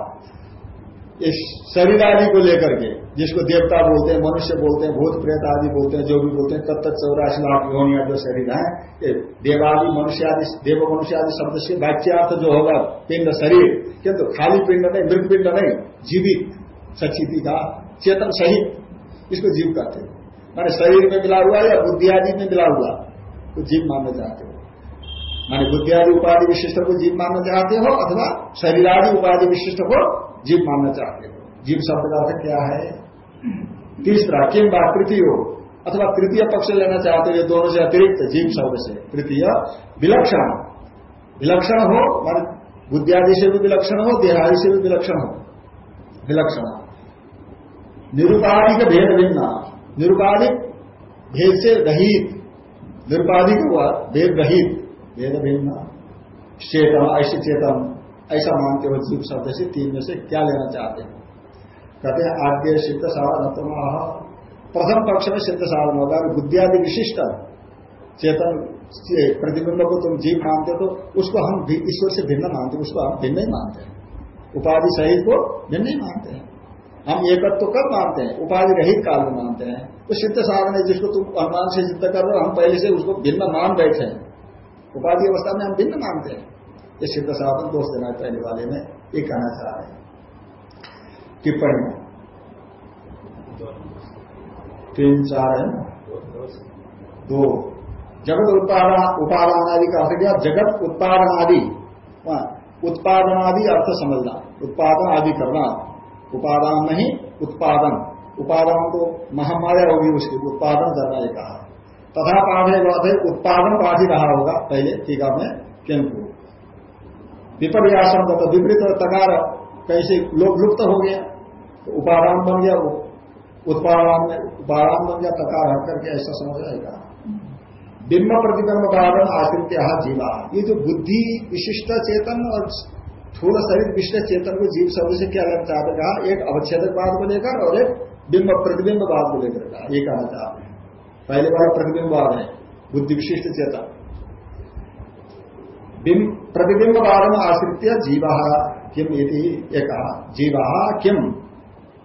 इस शरीर आदि को लेकर के, जिसको देवता बोलते हैं, मनुष्य बोलते हैं, भूत प्रेत आदि बोलते हैं, जो भी बोलते हैं तब तक चौरासी लाख योनिया जो शरीर है, ये देवादि मनुष्य आदि देव मनुष्य आदि शब्द से वाच्यार्थ जो होगा, पिंड शरीर, किंतु खाली पिंड नहीं, मृत पिंड नहीं, जीवित सचिति का चेतन सहित। इसको जीव कहते हैं। मैंने शरीर में मिला हुआ या बुद्धि आदि में मिला हुआ? तो जीव मानना चाहते हो। माने बुद्धियादि उपाधि विशिष्ट को जीव मानना चाहते हो अथवा शरीरादि उपाधि विशिष्ट को जीव मानना चाहते हो? जीव शब्द का क्या है? तीसरा, किम बात तृतीय? हो अथवा तृतीय पक्ष लेना चाहते हो दोनों से अतिरिक्त जीव शब्द से। तृतीय, विलक्षण। विलक्षण हो, मान बुद्धियादि से भी विलक्षण हो, देहादि से भी विलक्षण हो। विलक्षण। निरुपाधिक भेद भिन्न। निरुपाधिक भेद से रहित। निरुपाधिक हुआ, भेद रहित, भेद भिन्न। चेतन, ऐसे चेतन, ऐसा मानते हो जीव शब्द से तीन में से क्या लेना चाहते हैं? कहते हैं, आद्य सिद्ध साधन प्रथम पक्ष में सिद्ध साधन होगा बुद्धियादि विशिष्ट चेतन प्रतिबिंब को तुम जीव मानते हो तो उसको हम ईश्वर से भिन्न मानते उसको हम भिन्न ही मानते हैं। उपाधि सहित को भिन्न ही मानते हैं। हम एकत्व तो कब मानते हैं? उपाधि रहित काल में मानते हैं। तो सिद्ध साधन है, जिसको तुम अनुमान से सिद्ध कर रहे हो, हम पहले से उसको भिन्न मान बैठे हैं। उपाधि अवस्था में हम भिन्न मानते हैं। ये सिद्ध साधन दोष देना पहले वाले में। ये कहना चाह रहे हैं। टिप्पणी। में तीन, चार है दो। जगत उत्पादन उपादान आदि का अर्थ क्या? जगत उत्पादन आदि उत्पादन आदि अर्थ समझना। उत्पादन आदि करना। उपादान नहीं, उत्पादन। उपादान को महामाया होगी उसकी, उत्पादन करना ये कहा। तथा पाठे है उत्पादन पाठ ही रहा होगा, पहले टीका में किंतु विपर्यासन का तो विपरीत तकार कैसे लोग लुप्त हो गया तो उपादान बन गया वो। उत्पादन में उपादान बन गया तकार हट करके ऐसा समझ आएगा बिंब प्रतिबिंब कारण आश्रित जीवा। ये जो बुद्धि विशिष्ट चेतन और थोड़ा शरीर विशिष्ट चेतन को जीव शब्द से क्या लगता है? कहा, एक अवच्छेदक बाद को लेकर और एक बिंब, प्रतिबिंब बाद को लेकर कहा। ये कहना चाहते हैं पहले वाला प्रतिबिंबवाद है, बुद्धि विशिष्ट चेतन। प्रतिबिंबवाद में आश्रित जीवा किम यदि एक। जीवा किम?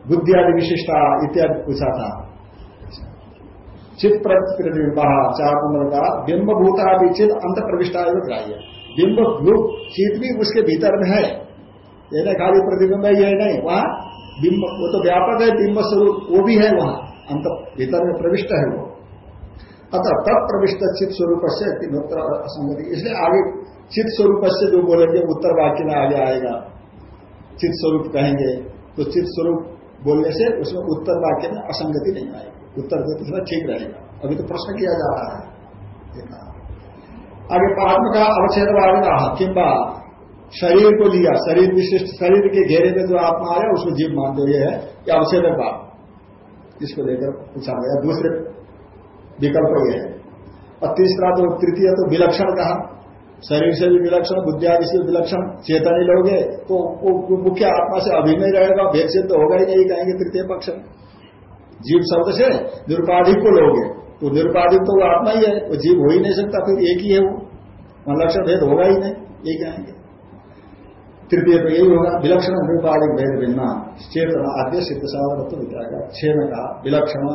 बुद्धि आदि विशिष्टा इत्यादि पूछा था। चित प्रतिबिंब चार नंबर बिंब भूता भी चित अंत प्रविष्टा ग्राह्य। बिंब चित भी उसके भीतर में है, ये नहीं खाली प्रतिबिंब है ये नहीं, वहाँ बिंब, वो तो व्यापक है, बिंब स्वरूप, वो भी है वहाँ, अंत भीतर में प्रविष्ट है वो। अतः तब प्रविष्ट चित्त स्वरूप से उत्तर असंगति। इसलिए आगे चित्त स्वरूप से जो बोलेंगे उत्तर वाक्य में आगे आएगा। चित्त स्वरूप कहेंगे तो चित्त स्वरूप बोलने से उसमें उत्तर वाक्य में असंगति नहीं आएगी। उत्तर देते ठीक रहेगा। अभी तो प्रश्न किया जा रहा है। आगे का अवच्छेदवाद कहा किम्बा शरीर को लिया, शरीर विशिष्ट, शरीर के घेरे में जो आत्मा आया उसको जीव मानते हुए है कि अवच्छेदक बात। इसको लेकर पूछा गया। दूसरे विकल्प ये है। और तीसरा तो तृतीय तो विलक्षण कहा। शरीर से भी विलक्षण बुद्धियादि से विलक्षण, चेतन ही लोगे तो वो मुख्य आत्मा से अभिनय रहेगा, भेद तो होगा ही नहीं, कहेंगे तृतीय पक्ष। जीव शब्द से निरुपाधिक को लोगे। तो निरुपाधिक तो वो आत्मा ही है, वो जीव हो ही नहीं सकता, फिर एक ही है वो। मन लक्षण भेद होगा ही नहीं, ये कहेंगे। तृतीय तो यही होगा, विलक्षण निरुपाधिक भेद भिन्ना, चेतन आद्य सिद्ध साधन तो छह में कहा, विलक्षण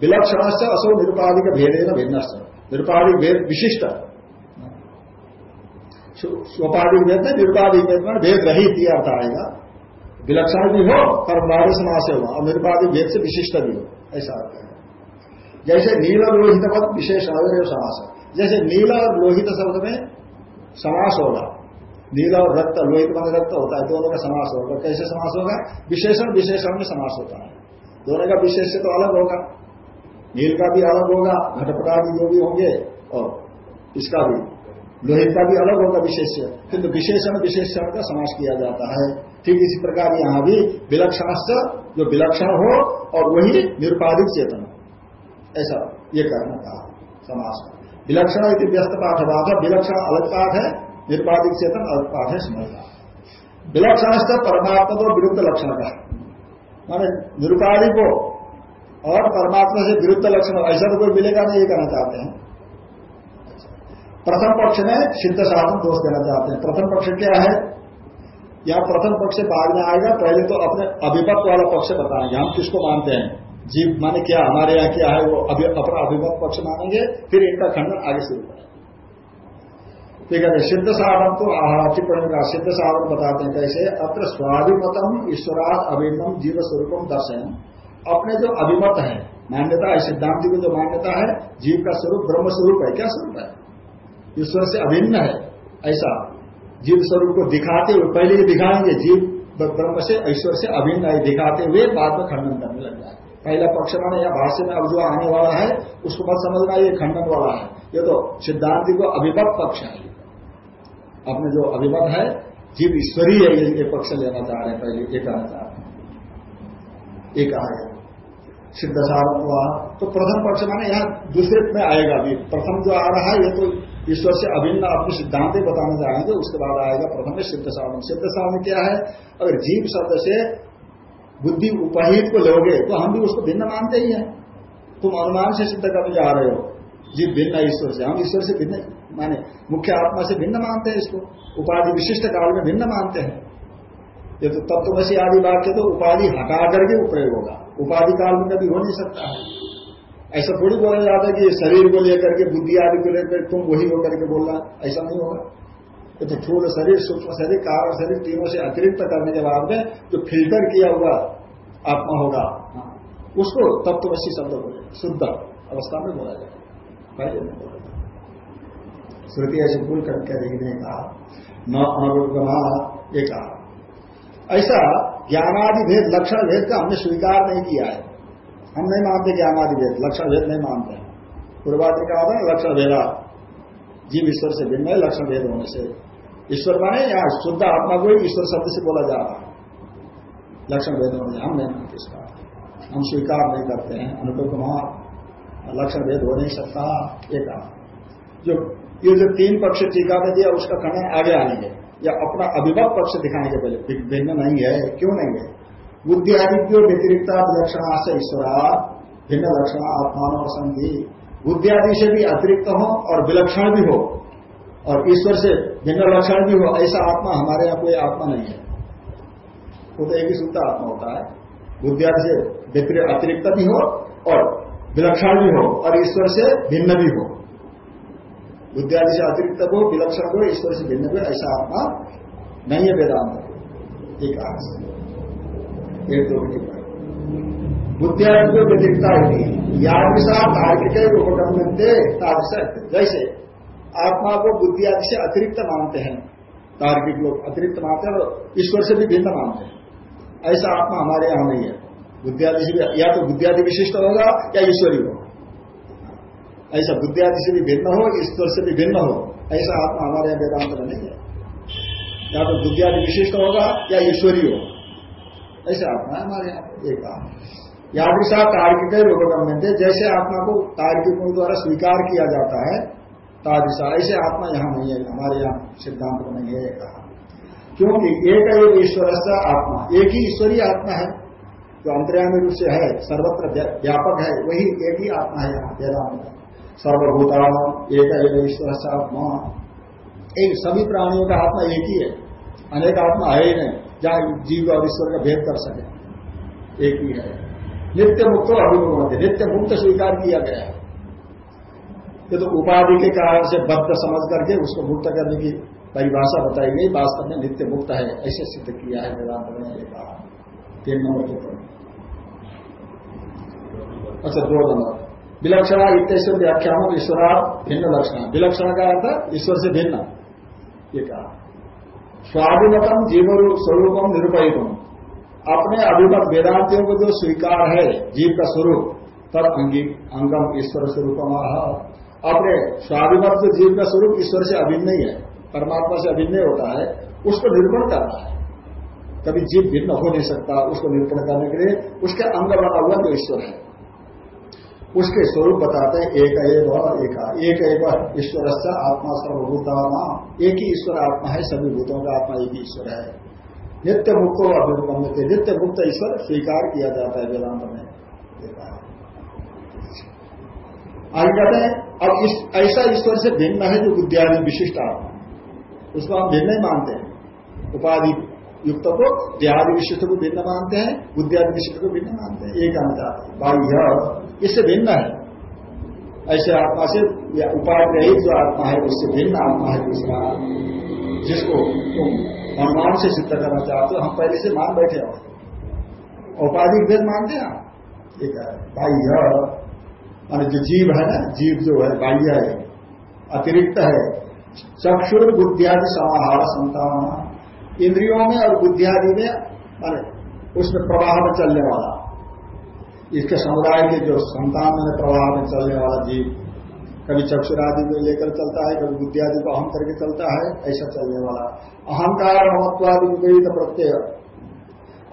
विलक्षण से असो निरुपाधिक भेदे न भिन्न निरुपाधिक भेद विशिष्ट। स्वपाधिक भेद में निरुपाधिक भेद में भेद रही अर्थ आएगा। विलक्षण भी हो कर्मवादी समास से हो, और निरुपाधिक भेद से विशिष्ट भी हो, ऐसा अर्थ है। जैसे नील और लोहित पद विशेष समास जैसे नील और लोहित शब्द में समास होगा। नील और रक्त, लोहित मन रक्त होता है, दोनों का समास होगा। कैसे समास होगा? विशेषण विशेषण में समास होता है। दोनों का विशेष तो अलग होगा। नील का भी अलग होगा घटपटा भी जो भी होंगे, और इसका भी। लोहित का भी अलग होगा विशेष्य किंतु विशेषण विशेषण का समास किया जाता है। ठीक इसी प्रकार यहाँ भी विलक्षण जो विलक्षण हो, और वही निरुपाधिक चेतन। ऐसा ये करना कहा समास विलक्षण यदि व्यस्त पाठ है विलक्षण अलग पाठ है निरुपाधिक चेतन अलग पाठ है समझना विलक्षण परमात्मा तो विरुद्ध लक्षण का माने निरुपाधि को और परमात्मा से विरुद्ध लक्षण, ऐसा तो कोई मिलेगा नहीं, ये कहना चाहते हैं। प्रथम पक्ष में सिद्ध साधन दोष देना चाहते हैं। प्रथम पक्ष क्या है? यहाँ प्रथम पक्ष बाद में आएगा, पहले तो अपने अभिपत वाला पक्ष बताएँगे। हम किसको मानते हैं? जीव माने क्या हमारे यहाँ क्या है, वो अभी, अपना अभिमत पक्ष मानेंगे, फिर इनका खंडन आगे शुरू करेंगे ठीक है, सिद्ध साधन तो टिप्पणी का सिद्ध साधन बताते हैं कैसे, अत्र स्वाभिमतम ईश्वरात अभिमम जीव स्वरूपम दर्शन अपने जो अभिमत है, मान्यता है, सिद्धांत की जो मान्यता है, जीव का स्वरूप, ब्रह्म स्वरूप है, क्या स्वरूप है? ईश्वर से अभिन्न है, ऐसा। जीव स्वरूप को दिखाते हुए, पहले ही दिखाएँगे, जीव ब्रह्म से, ईश्वर से अभिन्न है, दिखाते हुए बाद में खंडन करने लग जाए पहला पक्ष माने या भाष्य में अब जो आने वाला है, उसको मत समझना, ये खंडन वाला है। ये तो सिद्धांति को अभिमत पक्ष है। अपने जो अभिमत है, जीव ईश्वरी है ये पक्ष लेना चाह रहे हैं, पहले ये कहना चाह रहे एक आ गया सिद्ध हुआ। तो प्रथम पक्ष माने यहाँ दूसरे में आएगा अभी प्रथम जो आ रहा है, ये तो ईश्वर से अभिन्न अपने सिद्धांत बताना चाहेंगे उसके बाद आएगा प्रथम में सिद्ध साधन। सिद्ध साधन क्या है? अगर जीव शब्द से बुद्धि उपहित को लोगे तो हम भी उसको भिन्न मानते ही हैं। तुम अनुमान से सिद्ध करने जा रहे हो। जीव भिन्न ईश्वर से। हम ईश्वर से भिन्न माने, मुख्य आत्मा से भिन्न मानते हैं इसको। उपाधि विशिष्ट काल में भिन्न मानते हैं। ये तो तत्वसी आदि बात वाक्य तो उपाधि हटा करके प्रयोग होगा। उपाधि काल में कभी हो नहीं सकता। है ऐसा थोड़ी बोला जाता है कि शरीर को लेकर के, बुद्धि आदि को लेकर तुम वही होकर के बोलना, ऐसा नहीं होगा। ये तो थूल शरीर, सूक्ष्म शरीर, कारण शरीर तीनों से अतिरिक्त करने के बाद में जो फ़िल्टर किया हुआ आत्मा होगा, उसको तत्वशी शब्द बोले शुद्ध अवस्था में बोला जाए पहले नहीं बोला श्रुति ऐसे भूल करके देखने का न अनुगमा, ये कहा। ऐसा ज्ञानादि भेद, लक्षण भेद का हमने स्वीकार नहीं किया है। हम नहीं मानते ज्ञानादि भेद, लक्षण भेद नहीं मानते पूर्वादि का लक्षण भेदा। जीव ईश्वर से भिन्न है, लक्षण भेद होने से। ईश्वर माने यहाँ शुद्ध आत्मा को ईश्वर शब्द से बोला जा रहा है। लक्षण भेद होने हम नहीं मानते इसका हम स्वीकार नहीं करते हैं अनुकूल कुमार लक्षण भेद हो नहीं सकता कहा। जो, ये जो तीन पक्ष टीका में दिया, उसका खंडन आगे आएँगे। या अपना अभिभव पक्ष दिखाएँगे पहले। भिन्न नहीं है, क्यों नहीं है? बुद्धि आदित्यो व्यतिरिक्त लक्षण से ईश्वरा, भिन्न लक्षण आत्मान और संधि। बुद्धि आदि से भी अतिरिक्त हो और विलक्षण भी हो। और ईश्वर से भिन्न लक्षण भी हो, ऐसा आत्मा हमारे यहाँ कोई आत्मा नहीं है। वो तो एक ही शुद्ध आत्मा होता है। बुद्धि आदि से अतिरिक्त भी हो और विलक्षण भी हो और ईश्वर से भिन्न भी हो। बुद्धि से अतिरिक्त हो, विलक्षण हो, ईश्वर से भिन्न भी ऐसा आत्मा नहीं है वेदांत एक आत्मा एक दो बुद्धियादि व्यतिरिक्ता होती है यादृशा तार्किक उपक्रमते तादृश जैसे आत्मा को बुद्धि आदि से अतिरिक्त मानते हैं। तार्किक लोग अतिरिक्त मानते हैं और ईश्वर से भी भिन्न मानते हैं। ऐसा आत्मा हमारे यहाँ नहीं है। बुद्धियादि से या तो बुद्धियादि विशिष्ट होगा या ईश्वरी होगा। ऐसा बुद्धियादि से भी भिन्न हो, ईश्वर से भी भिन्न हो, ऐसा आत्मा हमारे यहाँ वेदांत में नहीं है। या तो बुद्धियादि विशिष्ट होगा या ईश्वरी होगा। ऐसा आत्मा हमारे यहाँ एक काम यादृशा तार्किक रूपगम्य जैसे आत्मा को तार्किकों द्वारा स्वीकार किया जाता है तादृशा। ऐसे आत्मा यहाँ नहीं है, हमारे यहाँ सिद्धांत में नहीं है कहा। क्योंकि एक एक ईश्वर आत्मा, एक ही ईश्वरीय आत्मा है, जो अंतर्यामी रूप से है, सर्वत्र व्यापक है, वही एक ही आत्मा है यहाँ, वेदांत सर्वभूता एक एक ईश्वर आत्मा। एक सभी प्राणियों का आत्मा एक ही है। अनेक आत्मा है ही नहीं, जहाँ जीव और ईश्वर का भेद कर सके। एक ही है। नित्य मुक्त अभिमुख नित्य मुक्त स्वीकार किया गया है। ये तो उपाधि के कारण से बद्ध समझ करके उसको मुक्त करने की परिभाषा बताई गई। वास्तव में नित्य मुक्त है, ऐसे सिद्ध किया है वेदांत ने कहा। तीन नंबर के अच्छा दो नंबर। विलक्षण इत्यश्वर व्याख्यान ईश्वरा भिन्न लक्षण। विलक्षण का अर्थ ईश्वर से भिन्न। ये कहा। स्वाभिमतम जीव स्वरूपम निरुपयितम अपने अभिमत वेदांतियों को जो स्वीकार है, जीव का स्वरूप तब अंगी अंगम ईश्वर स्वरूप अपने स्वाभिमत जीव का स्वरूप ईश्वर से अभिन्न ही है, परमात्मा से अभिन्न होता है, उसको निरूपण करना है। कभी जीव भिन्न हो नहीं सकता, उसको निरूपण करने के लिए उसके अंग बना हुआ जो ईश्वर है। उसके स्वरूप बताते हैं, एक एव एक एक एव ईश्वर से आत्मा सर्वभूताना। एक ही ईश्वर आत्मा है, सभी भूतों का आत्मा एक ही ईश्वर है। नित्य मुक्त अभिगम्य थे नित्य मुक्त ईश्वर स्वीकार किया जाता है वेदांत में। आगे कहते हैं, अब इस, ऐसा ईश्वर से भिन्न है जो बुद्धियादि विशिष्ट आत्मा उसको हम भिन्न ही मानते हैं। उपाधि युक्त को देहादि विशिष्ट को भिन्न मानते हैं बुद्धियादि विशिष्ट को भिन्न मानते हैं। एक कहना बाह्य, इससे भिन्न है। ऐसे आत्मा से उपाय रहित जो आत्मा है, उससे भिन्न आत्मा है दूसरा। जिसको तुम अनुमान से सिद्ध करना चाहते हो, हम पहले से मान बैठे हो। औपाधिक भेद मानते हैं ठीक है। बाह्य मान जो जीव है ना, जीव जो है, बाह्य है, अतिरिक्त है, चक्षुर बुद्धियादि समाहार संतान, इंद्रियों में और बुद्धियादि में, माने उसमें प्रवाह में चलने वाला। इसके समुदाय के जो संतान में प्रवाह में चलने वाला जीव, कभी चक्षुरादि में लेकर चलता है, कभी बुद्धि आदि को अहम करके चलता है, ऐसा चलने वाला। अहंकार ममत्वादि विपरीत प्रत्यय।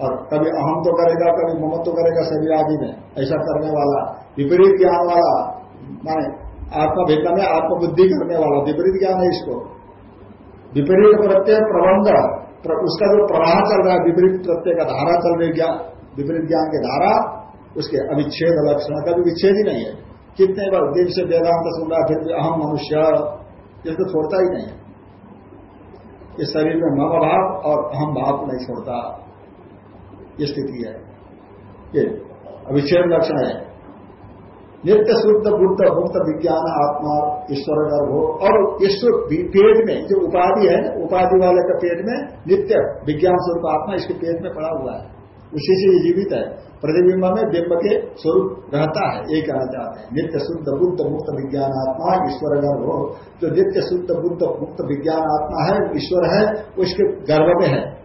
और कभी अहम तो करेगा, कभी ममत्व करेगा शरीर आदि में, ऐसा करने वाला। विपरीत ज्ञान वाला, माने आत्मा में आत्मबुद्धि करने वाला, विपरीत ज्ञान है इसको। विपरीत प्रत्यय प्रबंध उसका जो प्रवाह चल रहा है, विपरीत प्रत्यय का धारा चल रही ज्ञान, विपरीत ज्ञान की धारा, उसके अविच्छेद लक्षण कभी विच्छेद ही नहीं है। कितने बार दिन से वेदांत सुन रहा फिर भी अहम मनुष्य इसको छोड़ता ही नहीं है। इस शरीर में मम भाव और अहम भाव नहीं छोड़ता। ये स्थिति है। ये अविच्छेद लक्षण है। नित्य शुद्ध बुद्ध मुक्त विज्ञान, आत्मा, ईश्वर, गर्भ हो। और ईश्वर पेट में, जो उपाधि है ना उपाधि वाले का पेट में नित्य विज्ञान स्वरूप आत्मा इसके पेट में पड़ा हुआ है। उसी से ये जीवित है। प्रतिबिंब में बिंब के स्वरूप रहता है ये कहना चाहते हैं। नित्य शुद्ध बुद्ध मुक्त विज्ञान आत्मा, ईश्वर, गर्भ हो। जो नित्य शुद्ध बुद्ध मुक्त विज्ञान आत्मा है, ईश्वर है उसके गर्भ में है।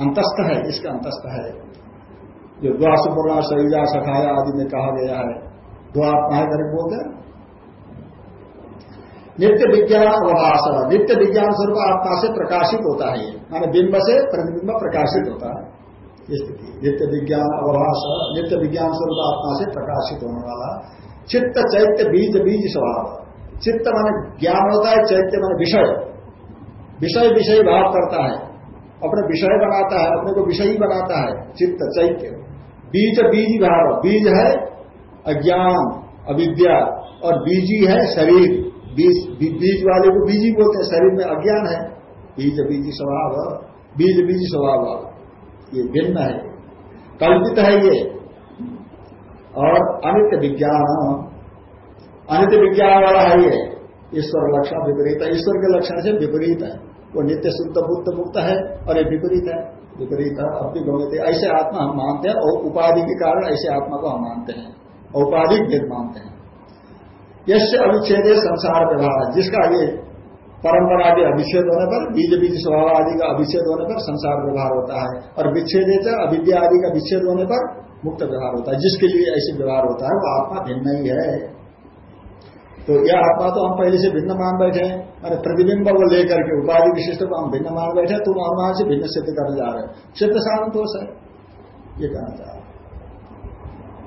अंतस्थ है, इसका अंतस्थ है। जो द्वासुपूर्णा शरीरा सखाया आदि में कहा गया है। दो आत्माएँ करके बोलते हैं? नित्य विज्ञान अवभाष नित्य विज्ञान स्वरूप आत्मा से प्रकाशित होता है माने बिंब से प्रतिबिंब प्रकाशित होता है। स्थिति। नित्य विज्ञान अवभाष नित्य विज्ञान स्वरूप आत्मा से प्रकाशित होने वाला चित्त, चैत्य, बीज बीज स्वभाव। चित्त माने ज्ञान होता है, चैत्य माने विषय। विषय विषय भाव करता है। अपने विषय बनाता है, अपने को विषयी बनाता है। चित्त, चैत्य। बीज बीज भाव। बीज है अज्ञान, अविद्या और बीजी है शरीर। बीज बीज वाले को बीजी बोलते हैं, शरीर में अज्ञान है। बीज, बीजी स्वभाव, बीज, बीजी स्वभाव। ये भिन्न है। कल्पित है ये। और अनित्य विज्ञान। अनित्य विज्ञान वाला है ये। ईश्वर लक्षण विपरीत है। ईश्वर के लक्षण से विपरीत है। वो नित्य शुद्ध, बुद्ध, मुक्त है और ये विपरीत है। विपरीत है, अपनी गौते ऐसे आत्मा हम मानते हैं और उपाधि के कारण ऐसे आत्मा को हम मानते हैं। औपाधिक भेद मानते हैं। यश अविच्छेद संसार व्यवहार, जिसका ये परंपरा के अभिच्छेद होने पर बीज बीज स्वभाव आदि का अभिच्छेद होने पर संसार व्यवहार होता है, और विच्छेद अविद्या आदि का विच्छेद होने पर मुक्त व्यवहार होता है। जिसके लिए ऐसे व्यवहार होता है, वो आत्मा भिन्न ही है। तो यह आत्मा तो हम पहले से भिन्न मान बैठे हैं। मैंने प्रतिबिंब को लेकर के उपाधि विशिष्ट को हम भिन्न मान बैठे तुम अनुमान से भिन्न सिद्ध करने जा रहे हैं। सिद्ध शांतोष है, ये कहना चाह